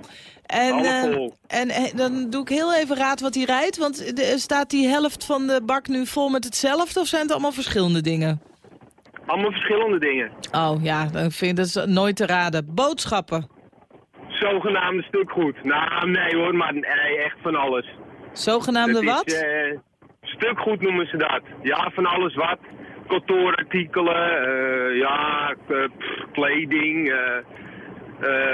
C: En, en dan doe ik heel even raad wat hij rijdt. Want de- staat die helft van de bak nu vol met hetzelfde of zijn het allemaal verschillende dingen?
L: Allemaal verschillende dingen.
C: Oh ja, dan vind ik dat is nooit te raden. Boodschappen.
L: Zogenaamde stuk goed. Nou, nee hoor, maar nee, echt van alles.
C: Zogenaamde
L: Dat is,
C: wat?
L: Eh, stukgoed noemen ze dat. Ja, van alles wat. Kantoorartikelen, eh, ja, k- pff, kleding, eh,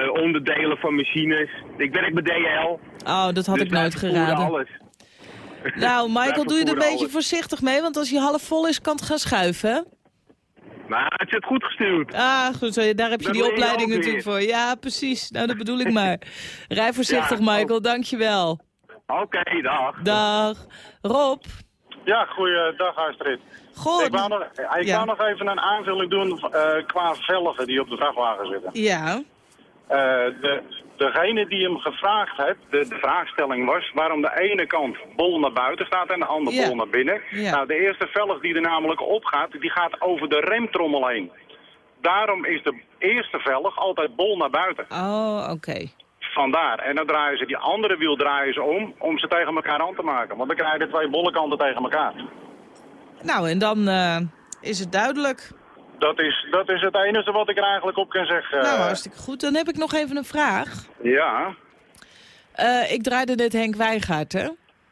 L: eh, onderdelen van machines. Ik werk bij DL.
C: Oh, dat had
L: dus
C: ik nooit geraden.
L: alles.
C: Nou, [LAUGHS] Michael, doe je er een beetje
L: alles.
C: voorzichtig mee. Want als hij half vol is, kan het gaan schuiven, hè?
L: Maar het zit goed gestuurd.
C: Ah, goed, zo, daar heb je
L: Dat
C: die
L: je
C: opleiding natuurlijk voor. Ja, precies. Nou, dat bedoel ik maar. [LAUGHS] Rij voorzichtig,
L: Ja,
C: Michael. Dankjewel.
L: Oké, dag.
C: Dag. Rob.
M: Ja, goeiedag Astrid.
C: Goh,
M: ik wou nog, ik
C: ja.
M: wou nog even een aanvulling doen eh, qua velgen die op de vrachtwagen zitten.
C: Ja.
M: Eh, de, degene die hem gevraagd heeft, de, de vraagstelling was waarom de ene kant bol naar buiten staat en de andere
C: Ja.
M: bol naar binnen.
C: Ja.
M: Nou, de eerste velg die er namelijk opgaat, die gaat over de remtrommel heen. Daarom is de eerste velg altijd bol naar buiten.
C: Oh, oké.
M: Vandaar. En dan draaien ze die andere wiel draaien ze om, om ze tegen elkaar aan te maken. Want dan krijg je twee bolle kanten tegen elkaar.
C: Nou, en dan eh, is het duidelijk.
M: Dat is, dat is het enige wat ik er eigenlijk op kan zeggen.
C: nou, hartstikke goed. Dan heb ik nog even een vraag.
M: Ja,
C: Eh, ik draaide net Henk Wijngaard, hè?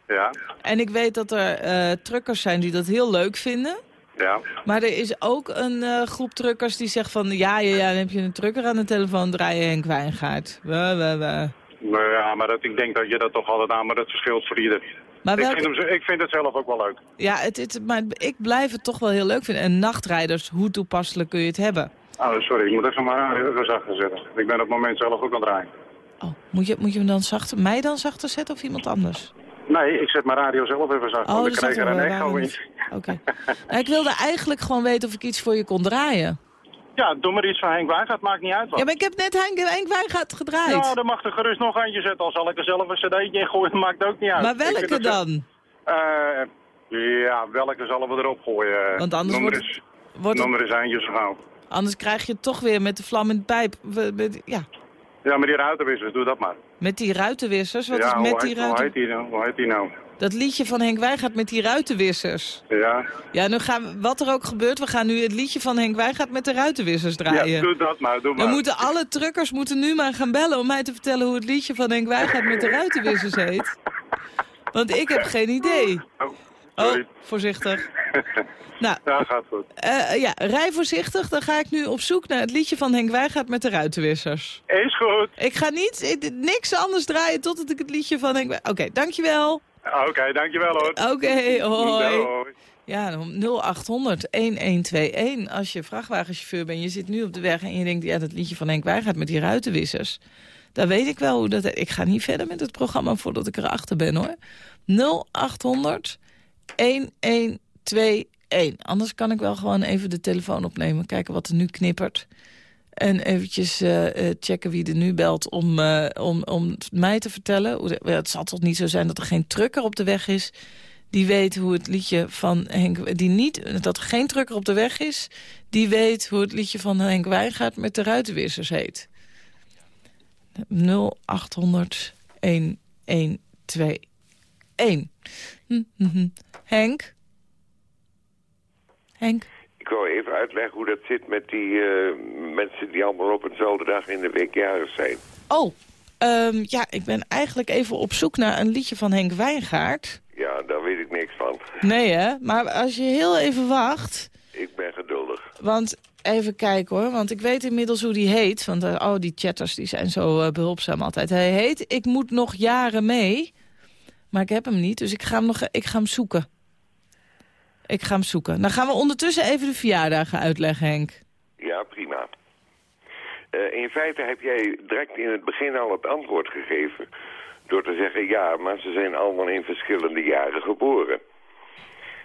M: ja,
C: En ik weet dat er eh, truckers zijn die dat heel leuk vinden.
M: Ja.
C: Maar er is ook een eh, groep truckers die zegt van... Ja, ja, ja, dan heb je een trucker aan de telefoon, draaien Henk Wijngaard. Wa, wa, wa.
M: Maar, ja, maar dat, ik denk dat je dat toch altijd aan, maar dat verschilt voor ieder.
C: Maar
M: ik, vind hem, ik vind het zelf ook wel leuk.
C: Ja, het, het, maar ik blijf het toch wel heel leuk vinden. En nachtrijders, hoe toepasselijk kun je het hebben?
M: Oh, sorry, ik moet even radio even zachter zetten. Ik ben op het moment zelf ook aan het draaien.
C: Moet je, moet je hem dan zachter, mij dan zachter zetten of iemand anders?
M: Nee, ik zet mijn radio zelf even zachter,
C: Oh,
M: want ik
C: dat
M: er een echo in.
C: Oké. [LAUGHS] Nou, ik wilde eigenlijk gewoon weten of ik iets voor je kon draaien.
M: Ja, doe maar iets van Henk Wijngaard, maakt niet uit wat.
C: Ja, maar ik heb net Henk, Henk Wijngaard gedraaid.
M: Ja, dan mag er gerust nog eentje zetten. Al zal ik er zelf een cd'tje in gooien, [LAUGHS] maakt ook niet uit.
C: maar welke dan?
M: Eh, ja, welke zullen we erop gooien?
C: Want anders
M: Noem
C: wordt
M: eens-
C: wordt
M: noem er eens eentje zo gauw.
C: Anders krijg je toch weer met de vlam in de pijp. Ja,
M: Ja, maar die ruitenwissers, doe dat maar.
C: met die ruitenwissers. Wat
M: ja,
C: is
M: hoe
C: met die
M: heet, hoe
C: ruiten...
M: heet die nou? Hoe heet die nou?
C: Dat liedje van Henk Wijngaard met die ruitenwissers.
M: Ja.
C: Ja, nu gaan we, wat er ook gebeurt, we gaan nu het liedje van Henk Wijngaard met de ruitenwissers draaien.
M: Ja, doe dat maar, doe maar.
C: Dan moeten alle truckers moeten nu maar gaan bellen om mij te vertellen hoe het liedje van Henk Wijngaard met de ruitenwissers heet. Want ik heb geen idee.
M: sorry.
C: Oh, voorzichtig. [LAUGHS] Nou,
M: Ja, gaat goed.
C: eh, ja, rij voorzichtig. Dan ga ik nu op zoek naar het liedje van Henk Wijngaard met de ruitenwissers.
M: Is goed.
C: Ik ga niet, ik- niks anders draaien totdat ik het liedje van Henk Oké, dankjewel.
M: Oké, dankjewel hoor.
C: Oké, hoi.
M: Doei.
C: Ja, 0800 1121. Als je vrachtwagenchauffeur bent, je zit nu op de weg en je denkt... ja, dat liedje van Henk Wijngaard met die ruitenwissers. Dan weet ik wel hoe dat... Ik ga niet verder met het programma voordat ik erachter ben, hoor. 0800 1121. Anders kan ik wel gewoon even de telefoon opnemen. Kijken wat er nu knippert. En eventjes eh, eh, checken wie er nu belt om, eh, om, om mij te vertellen. Het zal toch niet zo zijn dat er geen trucker op de weg is... die weet hoe het liedje van Henk... Die niet, dat er geen trucker op de weg is... die weet hoe het liedje van Henk Wijngaard met de ruitenwissers heet. 0800 1121. Hm, hm, hm. Henk? Henk?
N: Ik wou even uitleggen hoe dat zit met die eh, mensen die allemaal op eenzelfde dag in de week jarig zijn.
C: Oh, ehm, ja, ik ben eigenlijk even op zoek naar een liedje van Henk Wijngaard.
N: Ja, daar weet ik niks van.
C: Nee, hè? Maar als je heel even wacht...
N: Ik ben geduldig.
C: Want even kijken hoor, want ik weet inmiddels hoe die heet. Want eh, oh, die chatters die zijn zo eh, behulpzaam altijd. Hij heet Ik moet nog jaren mee. Maar ik heb hem niet, dus ik ga hem, nog, ik ga hem zoeken. Ik ga hem zoeken. Dan gaan we ondertussen even de verjaardagen uitleggen, Henk.
N: Ja, prima. Eh, in feite heb jij direct in het begin al het antwoord gegeven... door te zeggen, ja, maar ze zijn allemaal in verschillende jaren geboren.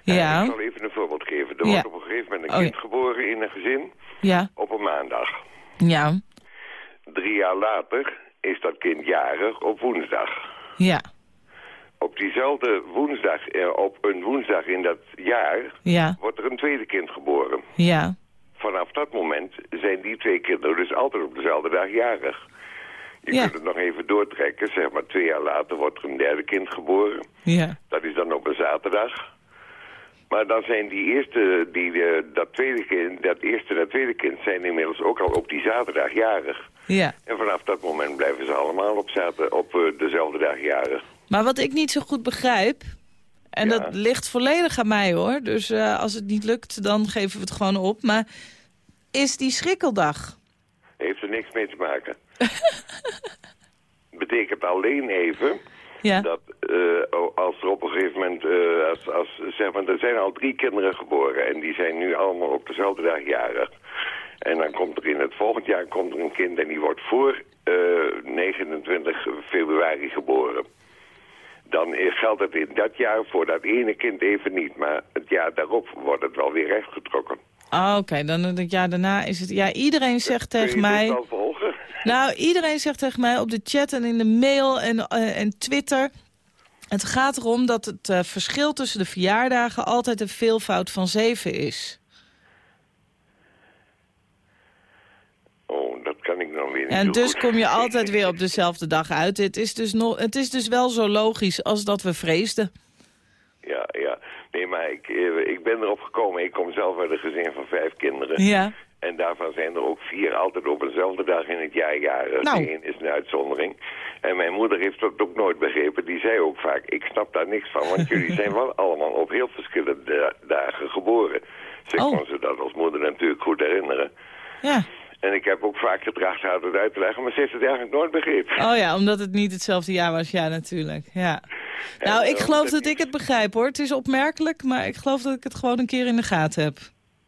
C: Ja.
N: Ik zal even een voorbeeld geven. Er
C: Ja.
N: wordt op een gegeven moment een
C: Oh,
N: kind
C: ja.
N: geboren in een gezin
C: Ja.
N: op een maandag.
C: Ja.
N: Drie jaar later is dat kind jarig op woensdag.
C: Ja.
N: Op diezelfde woensdag, eh, op een woensdag in dat jaar,
C: Ja.
N: wordt er een tweede kind geboren.
C: Ja.
N: Vanaf dat moment zijn die twee kinderen dus altijd op dezelfde dag jarig. Je
C: Ja.
N: kunt het nog even doortrekken, zeg maar twee jaar later wordt er een derde kind geboren.
C: Ja.
N: Dat is dan op een zaterdag. Maar dan zijn die eerste, die, eh, dat, tweede kind, dat eerste en dat tweede kind zijn inmiddels ook al op die zaterdag jarig.
C: Ja.
N: En vanaf dat moment blijven ze allemaal op, op eh, dezelfde dag jarig.
C: Maar wat ik niet zo goed begrijp... en
N: Ja.
C: dat ligt volledig aan mij, hoor. Dus eh, als het niet lukt, dan geven we het gewoon op. Maar is die schrikkeldag?
N: Heeft er niks mee te maken. [LAUGHS] Betekent alleen even
C: Ja.
N: dat eh, als er op een gegeven moment, eh, als, als, zeg maar, er zijn al drie kinderen geboren en die zijn nu allemaal op dezelfde dag jarig. En dan komt er in het volgend jaar komt er een kind en die wordt voor eh, 29 februari geboren. Dan geldt het in dat jaar voor dat ene kind even niet. Maar het jaar daarop wordt het wel weer rechtgetrokken.
C: Ah, Oké, dan het jaar daarna is het... Ja, iedereen zegt
N: je
C: tegen
N: dit
C: mij...
N: wel volgen?
C: Nou, iedereen zegt tegen mij op de chat en in de mail en, eh, en Twitter... Het gaat erom dat het eh, verschil tussen de verjaardagen altijd een veelvoud van 7 is.
N: Weer
C: En dus
N: goed.
C: kom je altijd weer op [LAUGHS] dezelfde dag uit. Het is dus, nog, het is dus wel zo logisch als dat we vreesden.
N: Ja, ja. Nee, maar ik, eh, ik ben erop gekomen. Ik kom zelf uit een gezin van vijf kinderen.
C: Ja.
N: En daarvan zijn er ook vier altijd op dezelfde dag in het jaar jarig.
C: Nou.
N: Een is een uitzondering. En mijn moeder heeft dat ook nooit begrepen. Die zei ook vaak, ik snap daar niks van. Want jullie zijn [LAUGHS] wel allemaal op heel verschillende da- dagen geboren. Ze
C: Oh.
N: kon ze dat als moeder natuurlijk goed herinneren.
C: Ja.
N: En ik heb ook vaak getracht haar dat uit te leggen. Maar ze heeft het eigenlijk nooit begrepen.
C: Oh ja, omdat het niet hetzelfde jaar was. Ja, natuurlijk. Ja. Nou, ik
N: eh,
C: geloof
N: dat
C: ik het begrijp hoor. Het is opmerkelijk, maar ik geloof dat ik het gewoon een keer in de gaten heb.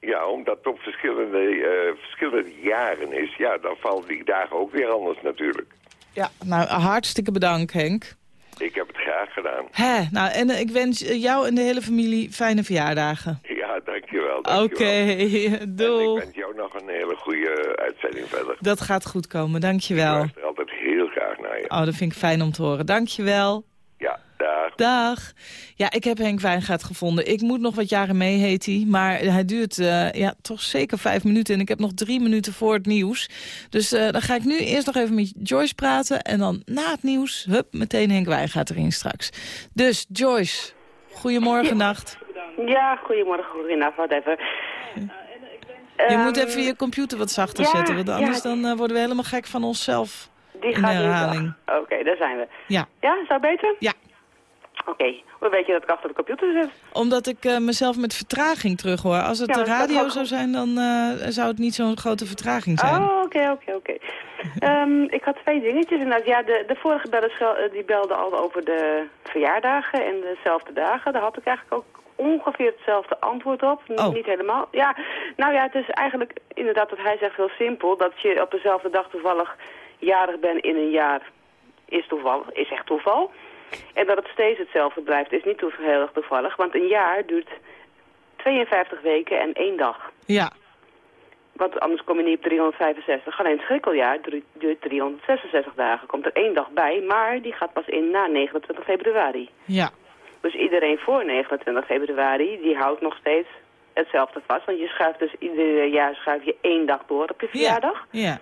N: Ja, omdat het op verschillende, eh, verschillende jaren is. Ja, dan vallen die dagen ook weer anders natuurlijk.
C: Ja, nou, hartstikke bedankt Henk.
N: Ik heb het graag gedaan.
C: Hè, nou, en eh, ik wens jou en de hele familie fijne verjaardagen.
N: Ja, dankjewel.
C: Oké, [LAUGHS]
N: dankjewel.
C: doei.
N: Een hele goede uitzending verder.
C: Dat gaat goed komen, dankjewel.
N: Ik luister altijd heel graag naar je.
C: Oh, dat vind ik fijn om te horen. Dankjewel.
N: Ja, dag.
C: Dag. Ja, ik heb Henk Wijngaard gevonden. Ik moet nog wat jaren mee, heet hij. Maar hij duurt eh, ja, toch zeker vijf minuten. En ik heb nog drie minuten voor het nieuws. Dus eh, dan ga ik nu eerst nog even met Joyce praten. En dan na het nieuws, hup, meteen Henk Wijngaard erin straks. Dus Joyce, goedemorgen, nacht.
O: Ja, goedemorgen, goedenavond, whatever.
C: Je
O: Ehm,
C: moet even je computer wat zachter
O: ja,
C: zetten. Want
O: ja,
C: anders dan, eh, worden we helemaal gek van onszelf.
O: Die
C: in de
O: gaat nu
C: herhaling.
O: Oké, daar zijn we.
C: Ja.
O: Ja, is dat beter?
C: Ja.
O: Oké, hoe weet je dat ik achter de computer zit?
C: Omdat ik eh, mezelf met vertraging terug hoor. Als het
O: Ja,
C: de radio zou zijn, dan eh, zou het niet zo'n grote vertraging zijn.
O: Oh, oké, oké, oké. [LAUGHS] Ehm, ik had twee dingetjes. inderdaad. Ja, de, de vorige beller schel- eh, die belde al over de verjaardagen en dezelfde dagen. Daar had ik eigenlijk ook ongeveer hetzelfde antwoord op.
C: Oh.
O: Niet helemaal. Ja, nou ja, het is eigenlijk inderdaad wat hij zegt heel simpel. Dat je op dezelfde dag toevallig jarig bent in een jaar is toevallig, is echt toeval. En dat het steeds hetzelfde blijft is niet heel erg toevallig. Want een jaar duurt 52 weken en één dag.
C: Ja.
O: Want anders kom je niet op 365. Alleen het schrikkeljaar du- duurt 366 dagen. Komt er één dag bij, maar die gaat pas in na 29 februari.
C: Ja.
O: Dus iedereen voor 29 februari, die houdt nog steeds hetzelfde vast. Want je schuift dus ieder jaar schuif je één dag door op je verjaardag.
C: Ja.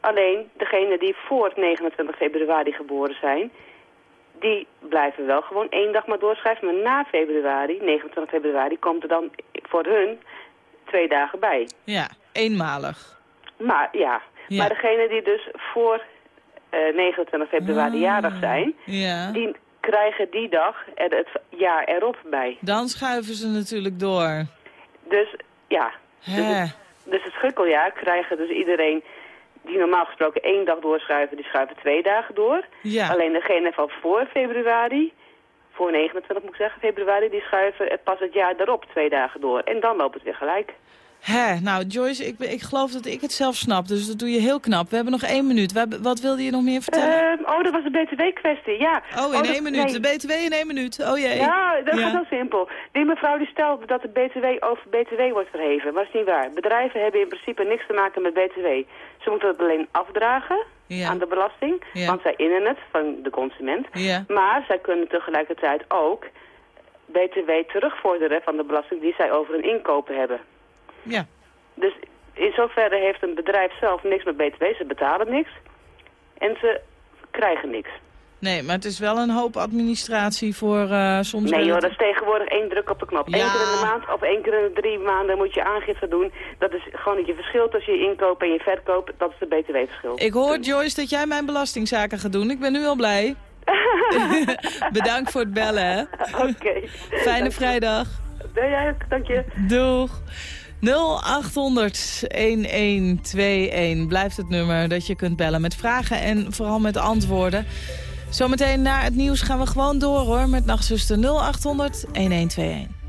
O: Alleen degenen die voor 29 februari geboren zijn, die blijven wel gewoon één dag maar doorschrijven. Maar na februari, 29 februari, komt er dan voor hun twee dagen bij.
C: Ja, eenmalig.
O: Maar ja,
C: Ja.
O: maar degenen die dus voor eh 29 februari
C: Ah.
O: jarig zijn,
C: Ja.
O: die krijgen die dag er het jaar erop bij.
C: Dan schuiven ze natuurlijk door.
O: Dus ja, dus het, dus het schrikkeljaar krijgen dus iedereen die normaal gesproken één dag doorschuiven, die schuiven twee dagen door.
C: Ja.
O: Alleen degene van voor februari, voor 29 moet ik zeggen, februari, die schuiven het pas het jaar daarop twee dagen door. En dan loopt het weer gelijk.
C: Hè, nou Joyce, ik, ik geloof dat ik het zelf snap, dus dat doe je heel knap. We hebben nog één minuut. Wat, wat wilde je nog meer vertellen?
O: Ehm, oh, dat was de BTW-kwestie, ja.
C: oh, in
O: dat-
C: één minuut.
O: nee.
C: De BTW in één minuut. Oh jee.
O: Ja, dat
C: Ja.
O: gaat heel simpel. Die mevrouw die stelde dat de BTW over BTW wordt verheven. Maar dat is niet waar. Bedrijven hebben in principe niks te maken met BTW. Ze moeten het alleen afdragen
C: Ja.
O: aan de belasting.
C: Ja.
O: Want zij innen het van de consument.
C: Ja.
O: Maar zij kunnen tegelijkertijd ook BTW terugvorderen van de belasting die zij over hun inkopen hebben.
C: Ja.
O: Dus in zoverre heeft een bedrijf zelf niks met BTW. Ze betalen niks. En ze krijgen niks.
C: Nee, maar het is wel een hoop administratie voor eh, soms...
O: Nee joh, dat is tegenwoordig één druk op de knop. Eén keer in de maand of één keer in de drie maanden moet je aangifte doen. Dat is gewoon het je verschil tussen je inkoop en je verkoop. Dat is de btw-verschil.
C: Ik hoor, Joyce, dat jij mijn belastingzaken gaat doen. Ik ben nu al blij. [LAUGHS] Bedankt voor het bellen, hè.
O: Oké.
C: Fijne vrijdag.
O: Ja, dank je.
C: Doeg. 0800-1121 blijft het nummer dat je kunt bellen met vragen en vooral met antwoorden. Zometeen na het nieuws gaan we gewoon door hoor met Nachtzuster 0800-1121.